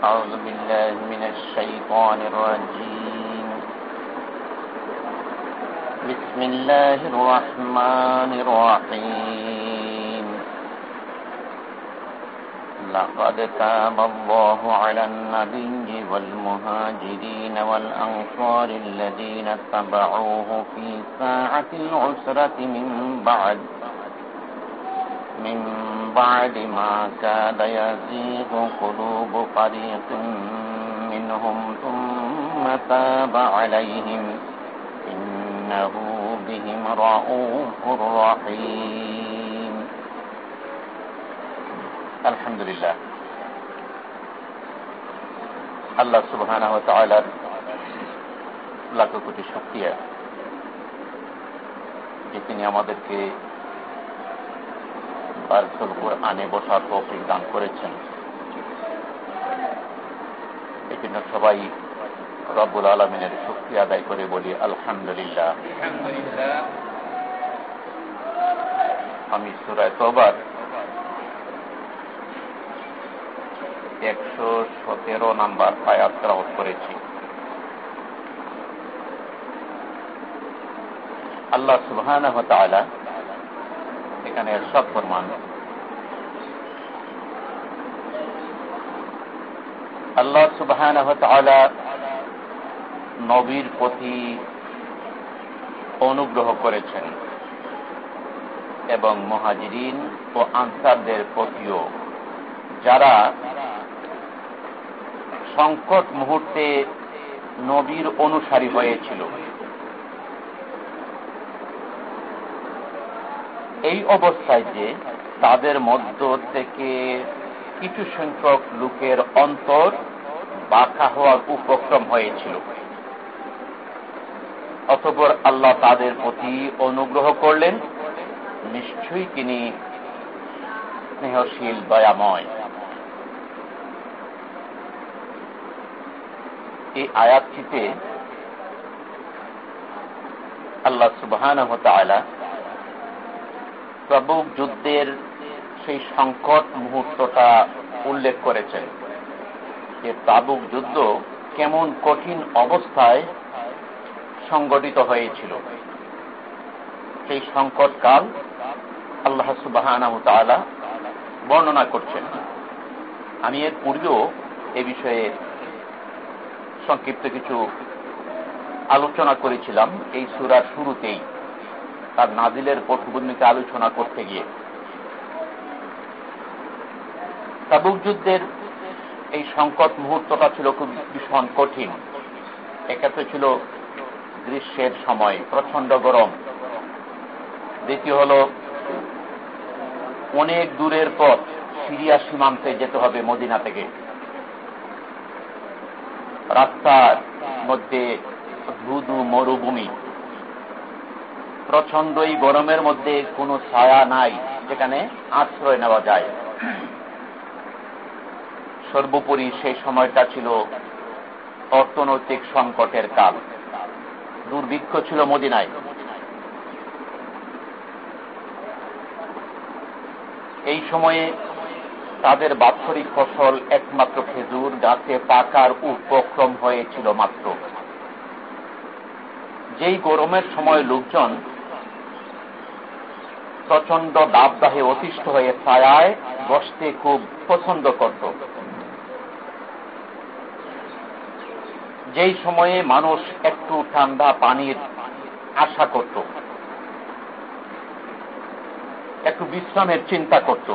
أعوذ بالله من الشيطان الرجيم. بسم الله الرحمن الرحيم. لقد تاب الله على النبي والمهاجرين والأنصار الذين اتبعوه في ساعة العسرة من بعد من بعد ما كاد يزيغ قلوب فريق منهم ثم تاب عليهم إنه بهم رؤوف رحيم الحمد لله আল্লাহ সুবহান লাখ কোটি শক্তিয়া যে তিনি আমাদেরকে বারসুল আনে বসার তৌফিক দান করেছেন। এই জন্য সবাই রব্বুল আলমিনের শক্তি আদায় করে বলি আলহামদুলিল্লাহ। আমি সুরায় তোবার একশো সতেরো নাম্বার আয়াত রাওত করেছি। আল্লাহ সুবহান এখানে সব ফরমান আল্লাহ সুবহান নবীর প্রতি অনুগ্রহ করেছেন এবং মহাজিরিন ও আনসারদের প্রতিও, যারা সংকট মুহূর্তে নবীর অনুসারী হয়েছিল। এই অবস্থায় যে তাদের মধ্য থেকে কিছু সংখ্যক লোকের অন্তর বাঁকা হওয়ার উপক্রম হয়েছিল। অতপর আল্লাহ তাদের প্রতি অনুগ্রহ করলেন। নিশ্চয়ই তিনি স্নেহশীল, দয়াময়। এই আয়াতটিতে আল্লাহ সুবাহ প্রবুক যুদ্ধের সেই সংকট মুহূর্তটা উল্লেখ করেছেন। যে তাবুক যুদ্ধ কেমন কঠিন অবস্থায় সংগঠিত হয়েছিল। সেই সংকটকাল আল্লাহ সুবাহ বর্ণনা করছেন। আমি এর পূর্বেও এ বিষয়ে সংক্ষিপ্ত কিছু আলোচনা করেছিলাম এই সুরার শুরুতেই, তার নাজিলের পটভূমিকে আলোচনা করতে গিয়ে। তাবুক যুদ্ধের এই সংকট মুহূর্তটা ছিল খুব ভীষণ কঠিন। এক্ষেত্রে ছিল গ্রীষ্মের সময় প্রচণ্ড গরম। দ্বিতীয় হল, অনেক দূরের পথ সিরিয়া সীমান্তে যেতে হবে মদিনা থেকে। রাস্তার মধ্যে ধুধু মরুভূমি। প্রচণ্ড এই গরমের মধ্যে কোনো ছায়া নাই, যেখানে আশ্রয় নেওয়া যায়। সর্বোপরি সেই সময়টা ছিল অর্থনৈতিক সংকটের কাল। দুর্ভিক্ষ ছিল মদিনায়। এই সময়ে তাদের বাৎসরিক ফসল একমাত্র খেজুর, গাছে পাকার উপক্রম হয়েছিল মাত্র। যেই গরমের সময় লোকজন প্রচণ্ড দাবদাহে অতিষ্ঠ হয়ে ছায়ায় বসতে খুব পছন্দ করত। যেই সময়ে মানুষ একটু ঠান্ডা পানির আশা করত, একটু বিশ্রামের চিন্তা করত,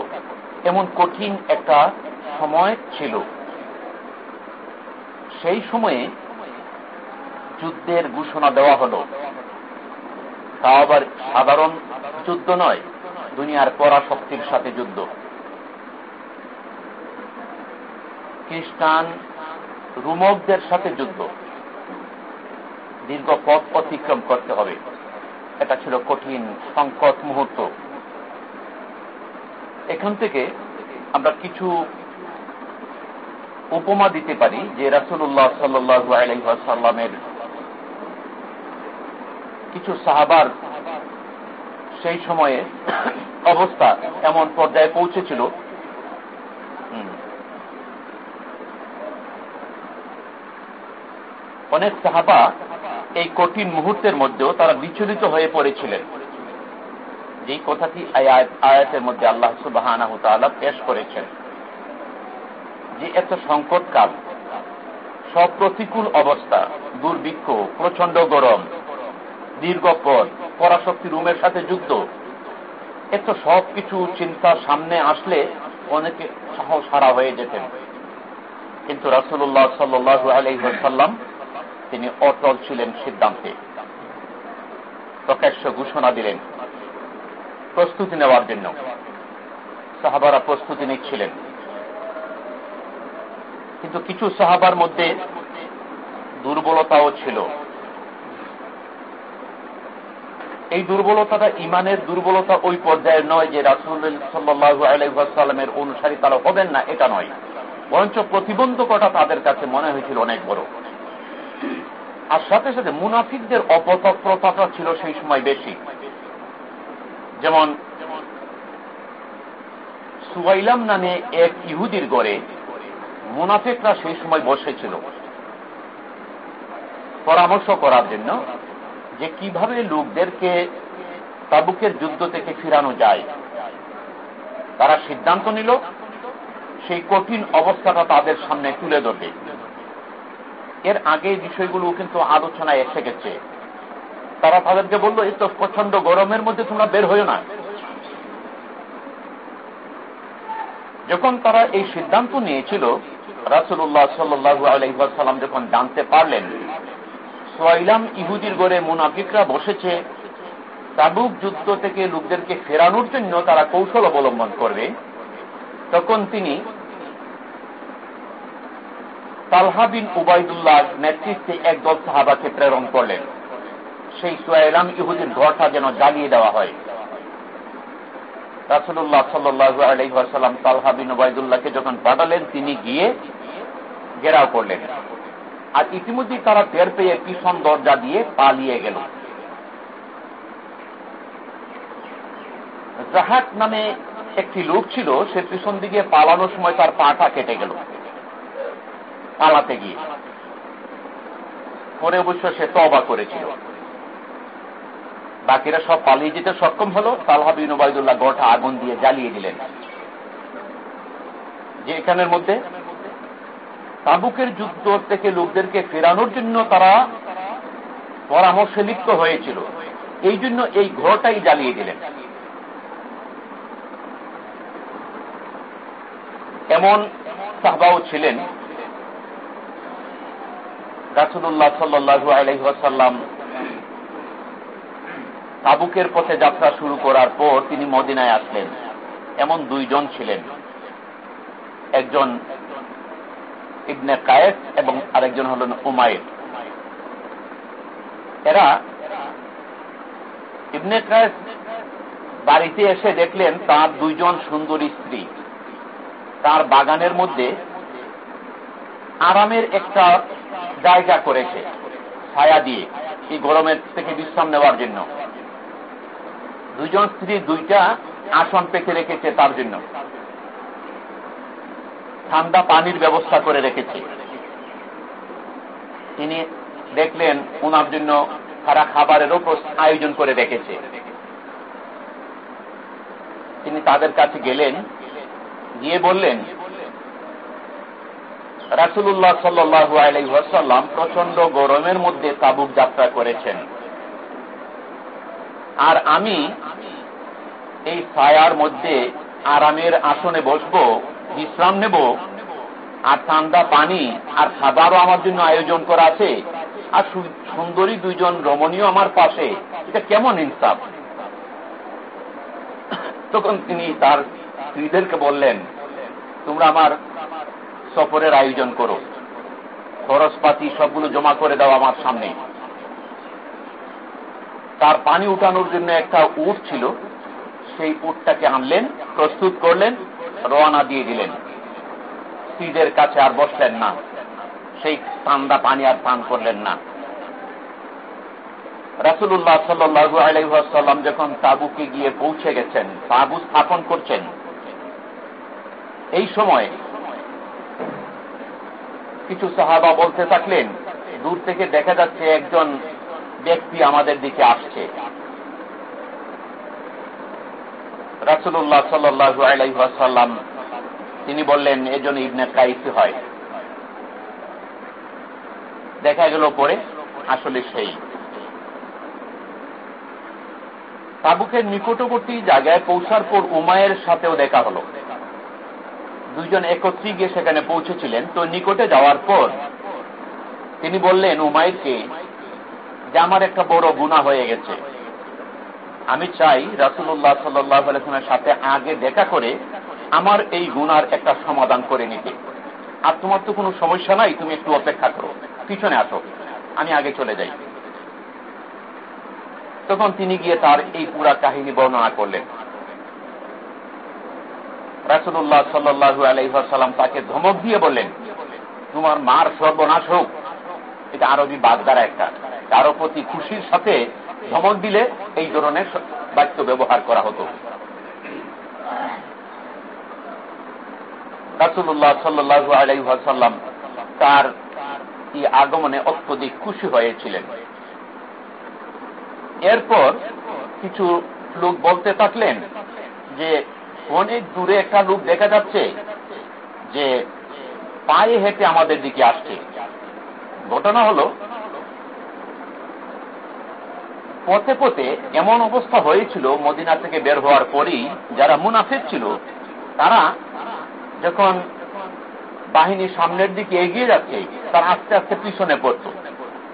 এমন কঠিন একটা সময় ছিল। সেই সময়ে যুদ্ধের ঘোষণা দেওয়া হল। তা আবার সাধারণ যুদ্ধ নয়, দুনিয়ার পরাশক্তির সাথে যুদ্ধ। খ্রিস্টান রুমকদের সাথে যুদ্ধ। দীর্ঘ পথ অতিক্রম করতে হবে। এটা ছিল কঠিন সংকট মুহূর্ত। এখান থেকে আমরা কিছু উপমা দিতে পারি যে রাসুল্লাহ সাল্লু আলহাসাল্লামের কিছু সাহাবার সেই সময়ে অবস্থা এমন পর্যায়ে পৌঁছেছিল অনেক সাহাবা এই কঠিন মুহূর্তের মধ্যেও তারা বিচলিত হয়ে পড়েছিলেন। যেই কথাটি আয়াতের মধ্যে আল্লাহ সুবাহ পেশ করেছেন। যে এত সংকটকাল সব প্রতিকূল অবস্থা, দুর্ভিক্ষ প্রচণ্ড গরম, দীর্ঘ পথ, পরাশক্তি রুমের সাথে যুক্ত, এত সব কিছু চিন্তা সামনে আসলে অনেকে সাহস হারা হয়ে যেতেন। কিন্তু রাসুল্লাহ সাল্লু আলহ্লাম তিনি অটল ছিলেন সিদ্ধান্তে। প্রকাশ্য ঘোষণা দিলেন। প্রস্তুতি নেওয়ার জন্য। সাহাবারা প্রস্তুতি নিচ্ছিলেন। কিন্তু কিছু সাহাবার মধ্যে দুর্বলতাও ছিল। এই দুর্বলতাটা, ইমানের দুর্বলতা ওই পর্যায়ের নয় যে রাসুল সাল্লাহ আলাইসাল্লামের অনুসারী তারা হবেন না, এটা নয়। বরঞ্চ প্রতিবন্ধকতা তাদের কাছে মনে হয়েছিল অনেক বড়। আর সাথে সাথে মুনাফিকদের অপতৎপ্রতাটা ছিল সেই সময় বেশি। যেমন, সুয়াইলাম নামে এক ইহুদির গড়ে মুনাফিকরা সেই সময় বসেছিল। পরামর্শ করার জন্য যে কীভাবে লোকদেরকে তাবুকের যুদ্ধ থেকে ফিরানো যায়। তারা সিদ্ধান্ত নিল, সেই কঠিন অবস্থাটা তাদের সামনে তুলে ধরবে। এর আগে বিষয়গুলো কিন্তু আলোচনায় এসে গেছে। তারা তাদেরকে বলল, এই তো প্রচণ্ড গরমের মধ্যে তোমরা বের হইও না। যখন তারা এই সিদ্ধান্ত নিয়েছিল রাসুল্লাহ সাল্লু আলহিহাসাল্লাম যখন জানতে পারলেন, সোয়াইলাম ইহুদির গড়ে মুনাফিকরা বসেছে, তাবুক যুদ্ধ থেকে লোকদেরকে ফেরানোর জন্য তারা কৌশল অবলম্বন করবে, তখন তিনি তালহা বিন উবাইদুল্লাহ নেতৃত্বে একদল সাহাবাকে প্রেরণ করলেন। সেই সোয়াইলাম ইহুদির ঘরটা যেন জ্বালিয়ে দেওয়া হয়। রাসুল্লাহ সাল্লু তালহা বিন উবাইদুল্লাহকে যখন পাঠালেন, তিনি গিয়ে ঘেরাও করলেন। আর ইতিমধ্যে তারা টের পেয়ে পিছন দরজা দিয়ে পালিয়ে গেল। জাহাট নামে একটি লোক ছিল, সে পিছন দিকে পালানোর সময় তার পাটা কেটে গেল। পালাতে গিয়ে। পরে অবশ্য সে তবা করেছিল। বাকিরা সব পালিয়ে যেতে সক্ষম হল। তালহা বিন ওবায়দুল্লাহ গোটা আগুন দিয়ে জ্বালিয়ে দিলেন। যে এখানের মধ্যে তাবুকের যুদ্ধ থেকে লোকদেরকে ফেরানোর জন্য তারা পরামর্শে লিপ্ত হয়েছিল। এই জন্য এই ঘরটাই জ্বালিয়ে দিলেন। এমন সাহবাও ছিলেন রাসুল্লাহ সাল্লু আলহাসাল্লাম তাবুকের পথে যাত্রা শুরু করার পর তিনি মদিনায় আসলেন। এমন দুইজন ছিলেন। একজন ইবনে কায়েস এবং আরেকজন হলেন উমায়ের এরা ইবনে কায়েস বাড়িতে এসে দেখলেন তার দুইজন সুন্দরী স্ত্রী। তার বাগানের মধ্যে আরামের একটা জায়গা করেছে, ছায়া দিয়ে এই গরমের থেকে বিশ্রাম নেওয়ার জন্য। দুইজন স্ত্রী দুইটা আসন পেতে রেখেছে তার জন্য। ঠান্ডা পানির ব্যবস্থা করে রেখেছে। তিনি দেখলেন ওনার জন্য তারা খাবারেরও আয়োজন করে রেখেছে। তিনি তাদের কাছে গেলেন, গিয়ে বললেন রাসুল্লাহ সাল্লু আলাইসাল্লাম প্রচণ্ড গরমের মধ্যে তাবুক যাত্রা করেছেন। আর আমি এই ছায়ার মধ্যে আরামের আসনে বসবো, বিশ্রাম নেব, আর ঠান্ডা পানি আর খাবারও আমার জন্য আয়োজন করা আছে। আর সুন্দরী দুইজন রমণীয় আমার পাশে, এটা কেমন ইনসাফ? তখন তিনি তার স্ত্রীদেরকে বললেন, তোমরা আমার সফরের আয়োজন করো। খরচপাতি সবগুলো জমা করে দাও আমার সামনে। তার পানি উঠানোর জন্য একটা উট ছিল। সেই উটটাকে আনলেন, প্রস্তুত করলেন, রওনা দিয়ে দিলেন। স্ত্রীদের কাছে আর বসলেন না। সেই ঠান্ডা পানি আর পান করলেন না। রাসুল্লাহ সাল্লু আলাইসাল্লাম যখন তাবুকে গিয়ে পৌঁছে গেছেন, তাবু স্থাপন করছেন, এই সময় কিছু সাহাবা বলতে থাকলেন, দূর থেকে দেখা যাচ্ছে একজন ব্যক্তি আমাদের দিকে আসছে। রাসুল্লাহ সাল্লু তিনি বললেন এজন্য ইবনে কাইসি হয়। দেখা গেল পরে, আসলে সেই। তাবুকের নিকটবর্তী জায়গায় পৌঁছার পর উমায়ের সাথেও দেখা হলো। দুইজন একত্রী গিয়ে সেখানে পৌঁছেছিলেন। তো নিকটে যাওয়ার পর তিনি বললেন, উমাইরকে, যে আমার একটা বড় গুণা হয়ে গেছে। আমি চাই রাসুল্লাহ সাল্লামের সাথে আগে দেখা করে আমার এই গুনার একটা সমাধান করে নিতে। আর তোমার তো কোনো সমস্যা নাই, তুমি একটু অপেক্ষা করো। পিছনে আসো, আমি আগে চলে যাই। তখন তিনি গিয়ে তার এই পুরা কাহিনী বর্ণনা করলেন। রাসুল্লাহ সাল্লু আলাইসাল্লাম তাকে ধমক দিয়ে বললেন, তোমার মার সর্বনাশ হোক। এটা আরবি বাগদারা একটা। কারও প্রতি খুশির সাথে ধমক দিলে এই ধরনের বাক্য ব্যবহার করা হতো। রাসুল্লাহ সাল্লু আলাইসাল্লাম তার আগমনে অত্যধিক খুশি হয়েছিলেন। এরপর কিছু লোক বলতে থাকলেন যে অনেক দূরে একটা লোক দেখা যাচ্ছে যে পায়ে হেঁটে আমাদের দিকে আসছে। ঘটনা হল, পথে পথে এমন অবস্থা হয়েছিল মদিনা থেকে বের হওয়ার পরই যারা মুনাফিক ছিল, তারা যখন বাহিনী সামনের দিকে এগিয়ে যাচ্ছে, তারা আস্তে আস্তে পিছনে পড়ত।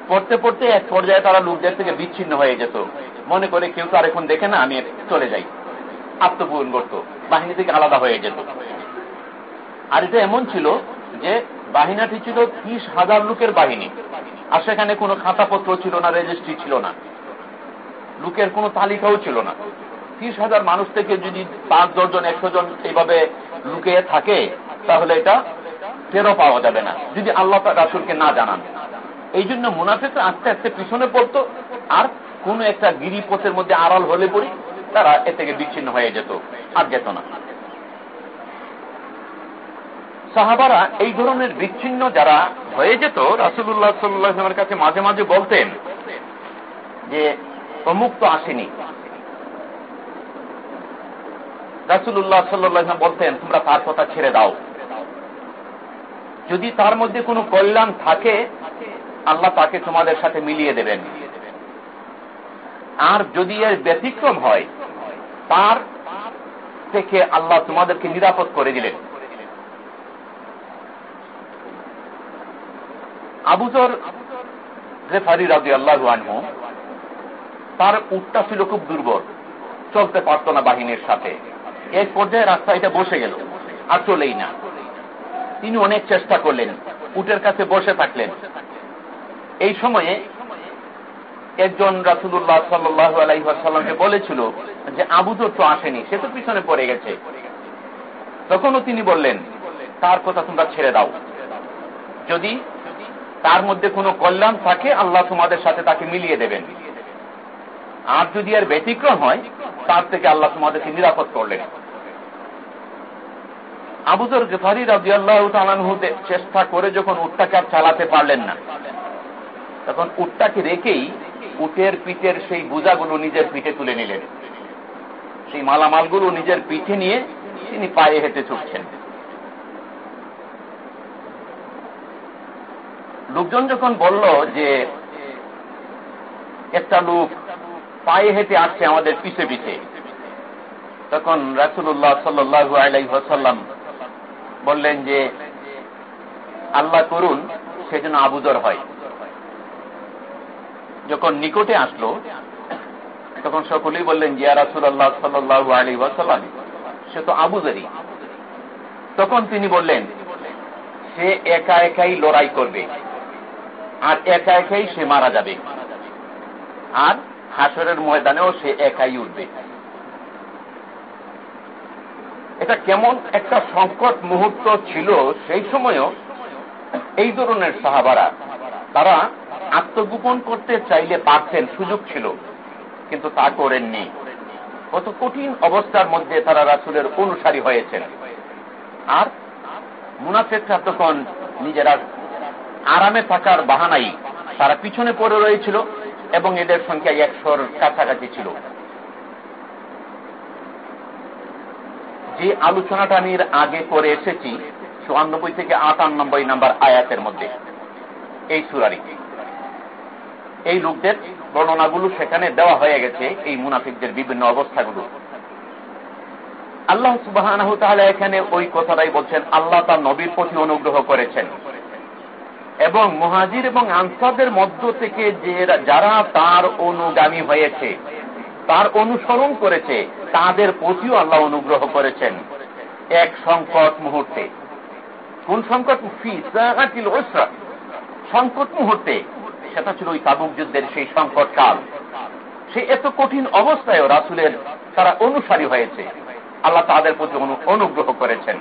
পড়তে পড়তে এক পর্যায়ে তারা লোকদের থেকে বিচ্ছিন্ন হয়ে যেত। মনে করে কেউ তো আর এখন দেখে না, আমি চলে যাই। আত্মপূরণ করত। বাহিনী থেকে আলাদা হয়ে যেত। আর এটা এমন ছিল যে, বাহিনীটি ছিল ত্রিশ হাজার লোকের বাহিনী, আর সেখানে কোনো খাতাপত্র ছিল না রেজিস্ট্রি ছিল না। লোকের কোনো তালিকাও ছিল না। ত্রিশ হাজার মানুষ থেকে যদি পাঁচ দশজন, একশো জন এইভাবে লুকিয়ে থাকে, তাহলে এটা টেরো পাওয়া যাবে না, যদি আল্লাহ রাসুলকে না জানান। এই জন্য মুনাফিক আস্তে আস্তে পিছনে পড়তো, আর কোন একটা গিরিপথের মধ্যে আড়াল হলে পড়ি তারা এ থেকে বিচ্ছিন্ন হয়ে যেত, আর যেত না। সাহাবারা এই ধরনের বিচ্ছিন্ন যারা হয়ে যেত রাসুল্লাহ সাল্লামের কাছে মাঝে মাঝে বলতেন যে অমুক তো আসেনি। রাসুল্লাহ সাল্লাম বলতেন, তোমরা তার কথা ছেড়ে দাও। যদি তার মধ্যে কোনো কল্যাণ থাকে, আল্লাহ তাকে তোমাদের সাথে মিলিয়ে দেবেন। আর যদি এর ব্যতিক্রম হয় তার থেকে আল্লাহ তোমাদেরকে নিরাপদ করে দিলেন। আবুজর রেফারি রাজি আল্লাহ তার উটটা ছিল খুব দুর্বল, চলতে পারত না বাহিনীর সাথে। এক পর্যায়ে রাস্তা এটা বসে গেল, আর চলেই না। তিনি অনেক চেষ্টা করলেন, উটের কাছে বসে থাকলেন। এই সময়ে একজন রাসুল্লাহ সাল্লাহ আলাইসাল্লামকে বলেছিল যে আবুদর তো আসেনি, সে তো পিছনে পড়ে গেছে। তখনও তিনি বললেন, তার কথা তোমরা ছেড়ে দাও। যদি তার মধ্যে কোনো কল্যাণ থাকে, আল্লাহ তোমাদের সাথে তাকে মিলিয়ে দেবেন। আর যদি আর ব্যতিক্রম হয়, তার থেকে আল্লাহ তোমাদেরকে নিরাপদ করলেন। আবুজর গেফারি রাজি আল্লাহ চেষ্টা করে যখন উটটাকে চালাতে পারলেন না। তখন উটটাকে রেখেই উটের পিঠের সেই বোঝাগুলো নিজের পিঠে তুলে নিলেন। সেই মালামালগুলো নিজের পিঠে নিয়ে তিনি পায়ে হেঁটে ছুটছেন। লোকজন যখন বলল যে, একটা লোক পায়ে হেঁটে আসছে আমাদের পিছে পিছে তখন রাসুল্লাহ সাল্লু আলাইসাল্লাম বললেন যে, আল্লাহ করুন সেজন্য আবুদর হয়। যখন নিকটে আসলো, তখন সকলেই বললেন জিয়া রাসুল আল্লাহ সাল্লু আলী ওয়াসাল্লাম। সে তো আবুদারি তখন তিনি বললেন, সে একা একাই লড়াই করবে আর একা একাই সে মারা যাবে আর হাসরের ময়দানেও সে একাই উঠবে। এটা কেমন একটা সংকট মুহূর্ত ছিল সেই সময়ও এই ধরনের সাহাবারা, তারা আত্মগোপন করতে চাইলে পারতেন, সুযোগ ছিল। কিন্তু তা করেননি। কত কঠিন অবস্থার মধ্যে তারা রাসুলের অনুসারী হয়েছেন। আর মুনাফেকরা তখন নিজেরা আরামে থাকার বাহানাই তারা পিছনে পড়ে রয়েছিল এবং এদের সংখ্যা একশোর কাছাকাছি ছিল। যে আলোচনাটা আমি আগে করে এসেছি, চুয়ান্নব্বই থেকে আটানব্বই নাম্বার আয়াতের মধ্যে, এই সুরারি এই লোকদের বর্ণনাগুলো সেখানে দেওয়া হয়ে গেছে, এই মুনাফিকদের বিভিন্ন অবস্থাগুলো। আল্লাহ সুবাহ এখানে ওই কথাটাই বলছেন, আল্লাহ তার নবীর প্রতি অনুগ্রহ করেছেন। এবং মহাজির এবং আনসাদের মধ্য থেকে যে যারা তার অনুগামী হয়েছে, তার অনুসরণ করেছে, তাদের প্রতিও আল্লাহ অনুগ্রহ করেছেন। এক সংকট মুহূর্তে। কোন সংকট? সংকট মুহূর্তে। সেটা ছিল ওই তাবুক যুদ্ধের সেই সংকট কাল। সে এত কঠিন অবস্থায়ও রাসুলের তারা অনুসারী হয়েছে। আল্লাহ তাদের প্রতি অনুগ্রহ করেছেন।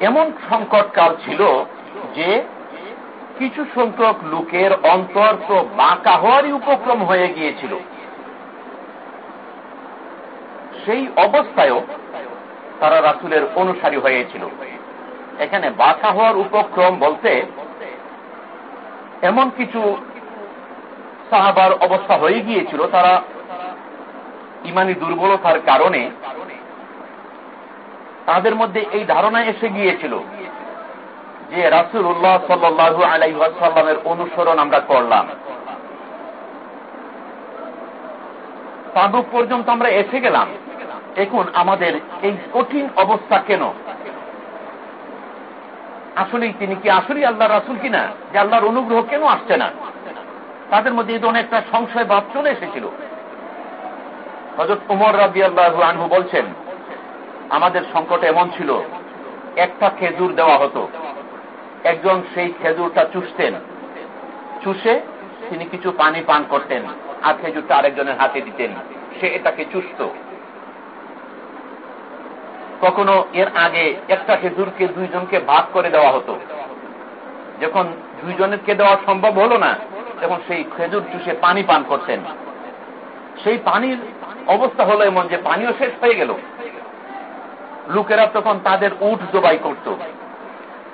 এমন সংকটকাল ছিল যে কিছু সংখ্যক লোকের অন্তর তো বাঁকা হওয়ারই উপক্রম হয়ে গিয়েছিল। সেই অবস্থায়ও তারা রাসুলের অনুসারী হয়েছিল। এখানে বাঁকা হওয়ার উপক্রম বলতে এমন কিছু সাহাবার অবস্থা হয়ে গিয়েছিল, তারা ইমানি দুর্বলতার কারণে তাদের মধ্যে এই ধারণা এসে গিয়েছিল যে রাসুল উল্লাহ সাল্লু আলাইসাল্লামের অনুসরণ আমরা করলাম। তাদুক পর্যন্ত আমরা এসে গেলাম। এখন আমাদের এই কঠিন অবস্থা কেন? আসলেই তিনি কি আসলেই আল্লাহ রাসুল কিনা? যে আল্লাহর অনুগ্রহ কেন আসছে না? তাদের মধ্যে এই ধরনের একটা সংশয় ভাব চলে এসেছিল। হজরত উমর রাজি আল্লাহ আনহু বলছেন, আমাদের সংকট এমন ছিল, একটা খেজুর দেওয়া হতো। একজন সেই খেজুরটা চুষতেন। চুষে তিনি কিছু পানি পান করতেন আর খেজুরটা আরেকজনের হাতে দিতেন। সে এটাকে চুষত। কখনো এর আগে একটা খেজুরকে দুইজনকে ভাগ করে দেওয়া হতো। যখন দুইজনকে দেওয়া সম্ভব হলো না, তখন সেই খেজুর চুষে পানি পান করতেন। সেই পানির অবস্থা হলো এমন যে পানিও শেষ হয়ে গেল। লোকেরা তখন তাদের উঠ জবাই করত।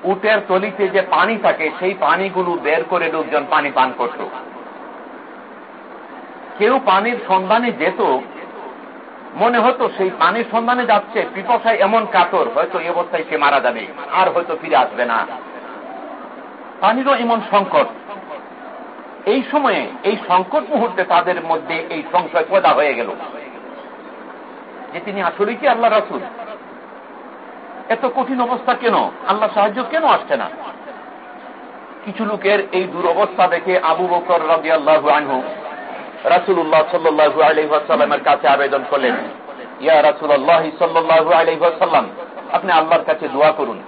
উটের তলিতে যে পানি থাকে, সেই পানিগুলো বের করে লোকজন পানি পান করত। কেউ পানির সন্ধানে যেত মনে হতো সেই পানির সন্ধানে যাচ্ছে, পিপসায় এমন কাতর, হয়তো এই অবস্থায় সে মারা যাবে, আর হয়তো ফিরে আসবে না। পানিরও এমন সংকট। এই সময়ে, এই সংকট মুহূর্তে তাদের মধ্যে এই সংশয় পয়দা হয়ে গেল। যে তিনি আসলেই কি আল্লাহ রাসুল? এত কঠিন অবস্থা কেন? আল্লাহ সাহায্য কেন আসছে না? কিছু লোকের এই দুরবস্থা দেখে আবু বকর রাজি আল্লাহ আনহু রাসুল্লাহ সাল্লু আলহাসাল্লামের কাছে আবেদন করলেন, ইয়া রাসুল্লাহ সাল্লু আলহাসাল্লাম আপনি আল্লাহর কাছে দোয়া করুন।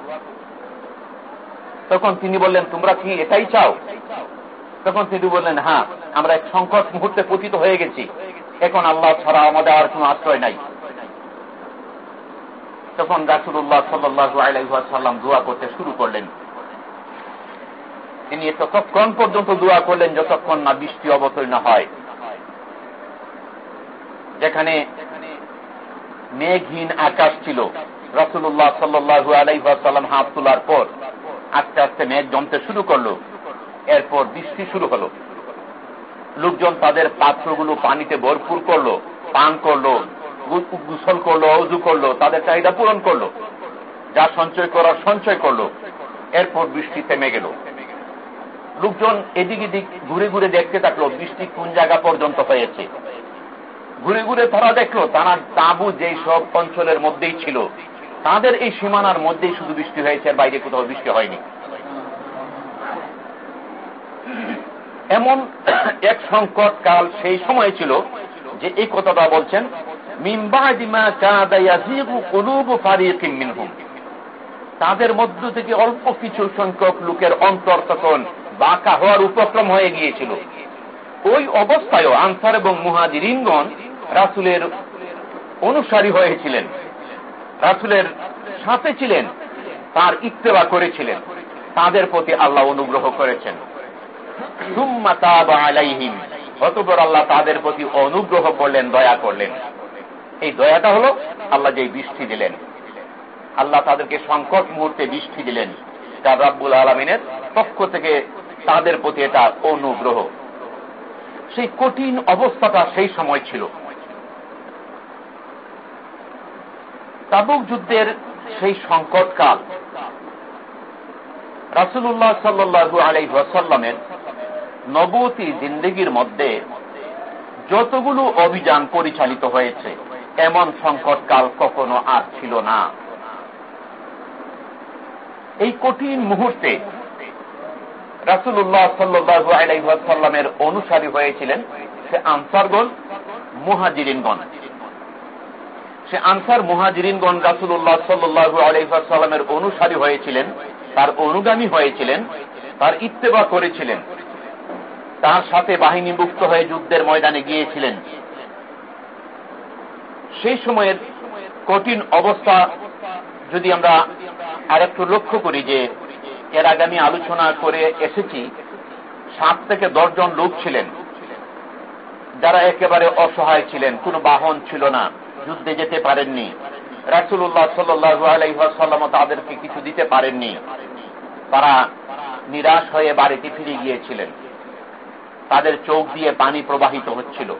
তখন তিনি বললেন, তোমরা কি এটাই চাও? তখন তিনি বললেন হ্যাঁ আমরা এক সংকট মুহূর্তে পতিত হয়ে গেছি। এখন আল্লাহ ছাড়া আমাদের আর কোন আশ্রয় নাই। তখন রাসুল্লাহ সাল্লু আলাইসাল্লাম দোয়া করতে শুরু করলেন। তিনি ততক্ষণ পর্যন্ত দোয়া করলেন, যতক্ষণ না বৃষ্টি অবতীর্ণ হয়। যেখানে মেঘহীন আকাশ ছিল। রসুল্লাহ সাল্লু আলাইসাল্লাম হাত তোলার পর আস্তে আস্তে মেঘ জমতে শুরু করল। এরপর বৃষ্টি শুরু হলো। লোকজন তাদের পাত্রগুলো পানিতে ভরপুর করল, পান করল গুসল করল, অজু করল, তাদের চাহিদা পূরণ করল। যা সঞ্চয় করার সঞ্চয় করল। এরপর বৃষ্টি থেমে গেল। লোকজন এদিক এদিক ঘুরে ঘুরে দেখতে থাকল বৃষ্টি কোন জায়গা পর্যন্ত হয়েছে। ঘুরে ঘুরে তারা দেখল, তারা তাঁবু যেই সব অঞ্চলের মধ্যেই ছিল, তাদের এই সীমানার মধ্যেই শুধু বৃষ্টি হয়েছে বাইরে কোথাও বৃষ্টি হয়নি। এমন এক সংকট কাল সেই সময় ছিল যে এই কথাটা বলছেন তাদের মধ্য থেকে অল্প কিছু সংখ্যক লোকের অন্তর তখন বাঁকা হওয়ার উপক্রম হয়ে গিয়েছিল। ওই অবস্থায়ও আনসার এবং মুহাজিরিনগণ রাসুলের অনুসারী হয়েছিলেন। রাসুলের সাথে ছিলেন, তার ইত্তেবা করেছিলেন। তাদের প্রতি আল্লাহ অনুগ্রহ করেছেন। অতপর আল্লাহ তাদের প্রতি অনুগ্রহ করলেন, দয়া করলেন। এই দয়াটা হলো আল্লাহ যে বৃষ্টি দিলেন। আল্লাহ তাদেরকে সংকট মুহূর্তে বৃষ্টি দিলেন। তার রাব্বুল আলমিনের পক্ষ থেকে তাদের প্রতি এটা অনুগ্রহ। সেই কঠিন অবস্থাটা সেই সময় ছিল। তাবুক যুদ্ধের সেই সংকটকাল। রাসুল্লাহ সাল্লু আলাইসাল্লামের নবতী জিন্দগির মধ্যে যতগুলো অভিযান পরিচালিত হয়েছে, এমন সংকটকাল কখনো আর ছিল না। এই কঠিন মুহূর্তে রাসুল্লাহ সাল্লু আলাইসাল্লামের অনুসারী হয়েছিলেন সে আনসারগণ, মুহাজিরিনগণ। সে আনসার মুহাজিরিনগণ রাসুল্লাহ সাল্লু আলাইসাল্লামের অনুসারী হয়েছিলেন, তার অনুগামী হয়েছিলেন, তার ইত্তেবা করেছিলেন। তার সাথে বাহিনী মুক্ত হয়ে যুদ্ধের ময়দানে গিয়েছিলেন। সেই সময়ের কঠিন অবস্থা যদি আমরা আর একটু লক্ষ্য করি যে এর আগে আমি আলোচনা করে এসেছি, সাত থেকে দশজন লোক ছিলেন, যারা একেবারে অসহায় ছিলেন, কোনো বাহন ছিল না। যুদ্ধে যেতে পারেননি। রাসুল্লাহ সাল্লু আলাইসাল্লাম তাদেরকে কিছু দিতে পারেননি। তারা নিরাশ হয়ে বাড়িতে ফিরে গিয়েছিলেন। তাদের চোখ দিয়ে পানি প্রবাহিত হচ্ছিল।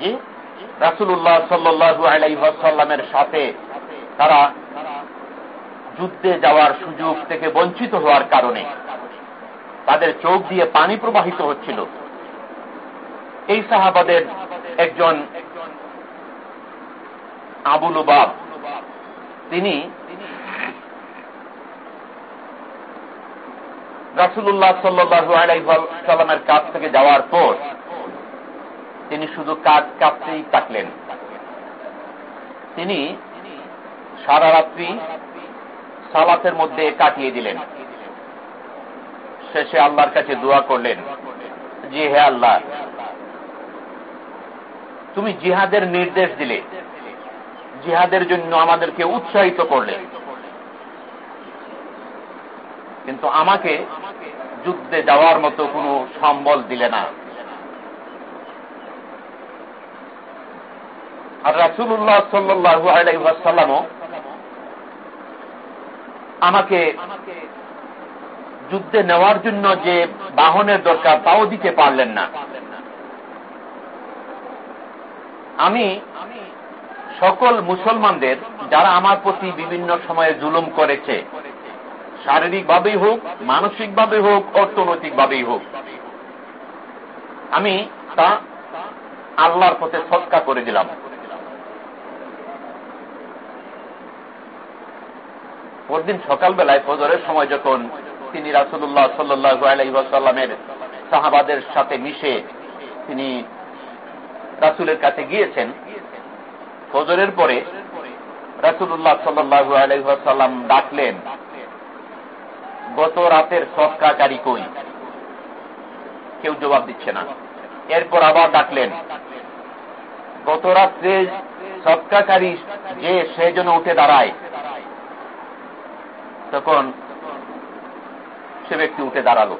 জি? রাসুল্লাহ সাল্লু আলাইসাল্লামের সাথে তারা যুদ্ধে যাওয়ার সুযোগ থেকে বঞ্চিত হওয়ার কারণে তাদের চোখ দিয়ে পানি প্রবাহিত হচ্ছিল। এই সাহাবাদের একজন আবুল বাব তিনি রাসুল্লাহ সাল্লামের কাছ থেকে যাওয়ার পর তিনি শুধু কাজ কাঁপতেই থাকলেন। তিনি সারা রাত্রি সালাতের মধ্যে কাটিয়ে দিলেন। শেষে আল্লাহর কাছে দোয়া করলেন যে হে আল্লাহ, তুমি জিহাদের নির্দেশ দিলে জিহাদের জন্য আমাদেরকে উৎসাহিত করলে। কিন্তু আমাকে যুদ্ধে যাওয়ার মতো কোনো সম্বল দিলে না। আর রাসুল্লাহ সাল্লু আলাইসাল্লামও আমাকে যুদ্ধে নেওয়ার জন্য যে বাহনের দরকার তাও দিতে পারলেন না। আমি সকল মুসলমানদের যারা আমার প্রতি বিভিন্ন সময়ে জুলুম করেছে, শারীরিকভাবেই হোক মানসিকভাবে হোক, অর্থনৈতিকভাবেই হোক, আমি তা আল্লাহর পথে সৎকা করে দিলাম। পরদিন সকালবেলায় ফজরের সময় যখন তিনি রাসুল্লাহ সাল্লু আলাইসাল্লামের সাহাবাদের সাথে মিশে তিনি রাসুলের কাছে গিয়েছেন ফজরের পরে রাসুল্লাহ সাল্লু আলাইসাল্লাম ডাকলেন, গত রাতের সৎকাকারী কই? কেউ জবাব দিচ্ছে না। এরপর আবার ডাকলেন, গত রাত্রে সৎকাকারী যে সে যেন উঠে দাঁড়ায়, তখন সে ব্যক্তি উঠে দাঁড়াল।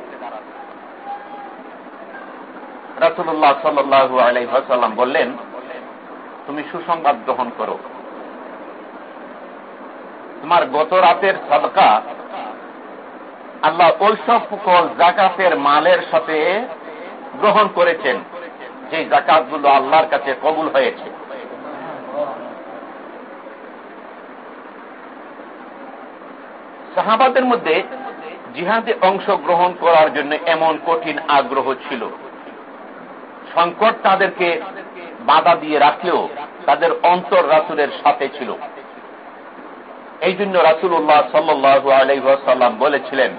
রাসুল্লাহ সাল্লু আলাইসাল্লাম বললেন তুমি সুসংবাদ গ্রহণ করো। তোমার গত রাতের সদকা আল্লাহ ওই সকল জাকাতের মালের সাথে গ্রহণ করেছেন, যে জাকাতগুলো আল্লাহর কাছে কবুল হয়েছে। সাহাবাদের মধ্যে জিহাদে অংশগ্রহণ করার জন্য এমন কঠিন আগ্রহ ছিল। সংকট তাদেরকে বাধা দিয়ে রাখলেও তাদের অন্তর রাসুলের সাথে ছিল। এই জন্য রাসুল্লাহ সাল্লু আলাইসাল্লাম বলেছিলেন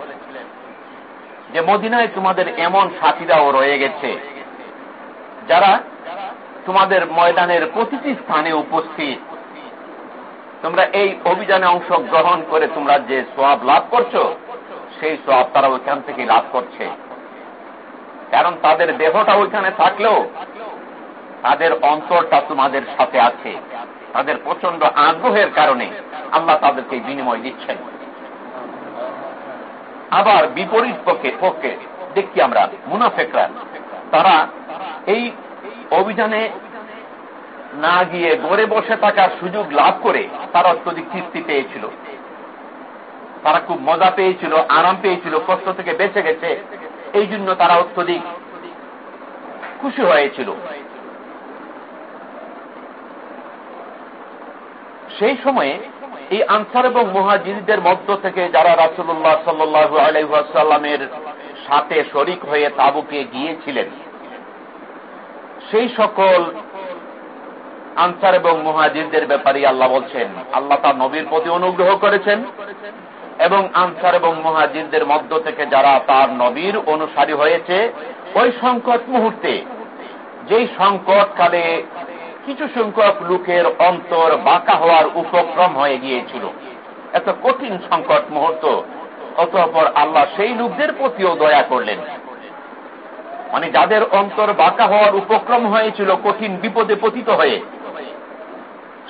যে, মদিনায় তোমাদের এমন সাথীরাও রয়ে গেছে যারা তোমাদের ময়দানের প্রতিটি স্থানে উপস্থিত। তোমরা এই অভিযানে অংশগ্রহণ করে তোমরা যে সোয়াব লাভ করছ, সেই সোয়াব তারা ওইখান থেকে লাভ করছে। কারণ তাদের দেহটা ওইখানে থাকলেও তাদের অন্তরটা তোমাদের সাথে আছে। তাদের প্রচণ্ড আগ্রহের কারণে আল্লাহ তাদেরকে বিনিময় দিচ্ছেন। আবার বিপরীত পক্ষে পক্ষে দেখি আমরা, মুনাফেকরা, তারা এই অভিযানে না গিয়ে গড়ে বসে থাকার সুযোগ লাভ করে তারা অত্যধিক তৃপ্তি পেয়েছিল। তারা খুব মজা পেয়েছিল, আরাম পেয়েছিল, কষ্ট থেকে বেঁচে গেছে। এই জন্য তারা অত্যধিক খুশি হয়েছিল। সেই সময়ে এই আনসার এবং মহাজিরদের মধ্য থেকে যারা রাসুল্লাহ সাল্লু আলাইসাল্লামের সাথে শরিক হয়ে তাবুকে গিয়েছিলেন, সেই সকল আনসার এবং মহাজিরদের ব্যাপারে আল্লাহ বলছেন, আল্লাহ তার নবীর প্রতি অনুগ্রহ করেছেন এবং আনসার এবং মহাজিরদের মধ্য থেকে যারা তার নবীর অনুসারী হয়েছে, ওই সংকট মুহূর্তে, যেই সংকট কালে কিছু সংখ্যক লোকের অন্তর বাঁকা হওয়ার উপক্রম হয়ে গিয়েছিল। এত কঠিন সংকট মুহূর্ত, অতঃপর আল্লাহ সেই লোকদের প্রতিও দয়া করলেন। মানে যাদের অন্তর বাঁকা হওয়ার উপক্রম হয়েছিল, কঠিন বিপদে পতিত হয়ে,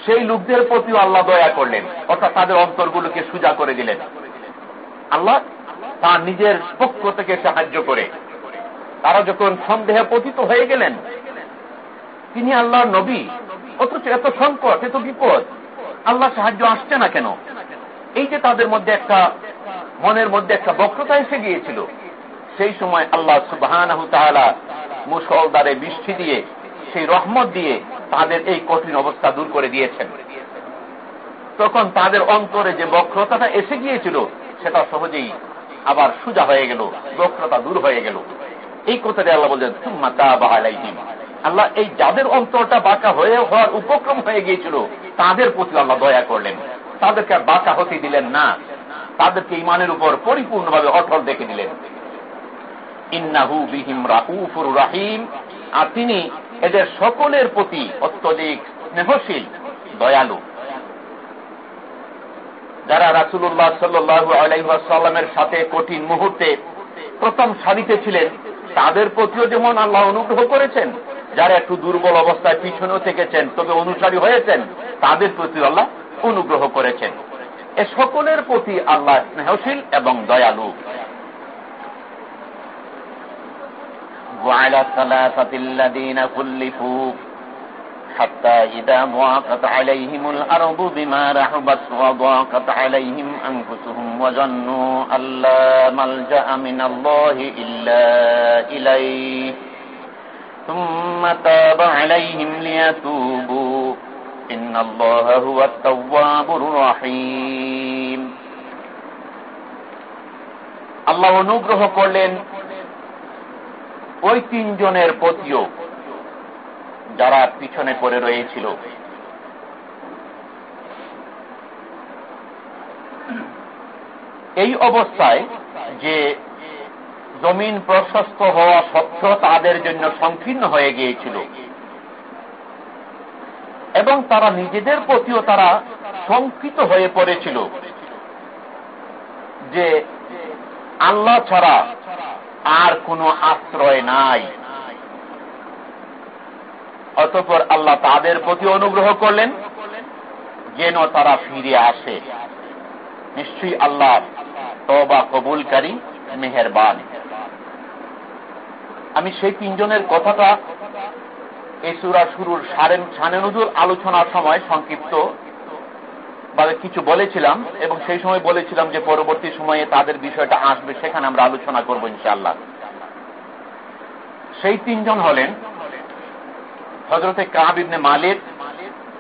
সেই লোকদের প্রতিও আল্লাহ দয়া করলেন। অর্থাৎ তাদের অন্তরগুলোকে সুজা করে দিলেন। আল্লাহ তার নিজের পক্ষ থেকে সাহায্য করে। তারা যখন সন্দেহে পতিত হয়ে গেলেন তিনি আল্লাহ নবী। অথচ এত সংকট, এত বিপদ। আল্লাহ সাহায্য আসছে না কেন? এই যে তাদের মধ্যে একটা মনের মধ্যে একটা বক্রতা এসে গিয়েছিল, সেই সময় আল্লাহ সুবাহ মুসলদারে বৃষ্টি দিয়ে, সেই রহমত দিয়ে তাদের এই কঠিন অবস্থা দূর করে দিয়েছেন। তখন তাদের অন্তরে যে বক্রতাটা এসে গিয়েছিল, সেটা সহজেই আবার সোজা হয়ে গেল, বক্রতা দূর হয়ে গেল। এই কথাটা আল্লাহ বলছেন তুম্মা তা বা আলাইহিম। আল্লাহ এই যাদের অন্তরটা বাঁকা হয়ে হওয়ার উপক্রম হয়ে গিয়েছিল, তাদের প্রতি আল্লাহ দয়া করলেন। তাদেরকে বাঁকা হতে দিলেন না। তাদেরকে ইমানের উপর পরিপূর্ণভাবে অটল দেখে দিলেন ইন্নাহু বিহিম রাহুফুর রাহিম। আর তিনি এদের সকলের প্রতি অত্যধিক স্নেহশীল, দয়ালু। যারা রাসুল্লাহ সাল্লু আলাইসাল্লামের সাথে কঠিন মুহূর্তে প্রথম সারিতে ছিলেন, তাদের প্রতিও যেমন আল্লাহ অনুগ্রহ করেছেন যারা একটু দুর্বল অবস্থায় পিছনেও থেকেছেন তবে অনুসারী হয়েছেন তাদের প্রতি আল্লাহ অনুগ্রহ করেছেন এ সকলের প্রতি আল্লাহ স্নেহশীল এবং দয়ালু وعلى الثلاثة الذين خلفوا حتى إذا ضاقت عليهم الأرض بما رحبت وضاقت عليهم أنفسهم وظنوا أن لا ملجأ من الله إلا إليه ثم تاب عليهم ليتوبوا إن الله هو التواب الرحيم আল্লাহ অনুগ্রহ করলেন ওই তিনজনের প্রতিও যারা পিছনে পড়ে রয়েছিল এই অবস্থায় যে জমিন প্রশস্ত হওয়া সত্ত্বেও তাদের জন্য সংকীর্ণ হয়ে গিয়েছিল। এবং তারা নিজেদের প্রতিও তারা শঙ্কিত হয়ে পড়েছিল যে আল্লাহ ছাড়া আর কোনো আশ্রয় নাই। অতপর আল্লাহ তাদের প্রতি অনুগ্রহ করলেন যেন তারা ফিরে আসে। নিশ্চয়ই আল্লাহ তবা কবুলকারী মেহরবান আমি সেই তিনজনের কথাটা এই সুরা শুরুর সানে নজুর আলোচনার সময় সংক্ষিপ্ত ভাবে কিছু বলেছিলাম এবং সেই সময় বলেছিলাম যে পরবর্তী সময়ে তাদের বিষয়টা আসবে, সেখানে আমরা আলোচনা করব ইনশাআল্লাহ। সেই তিনজন হলেন হজরতে Kab ibn Malik,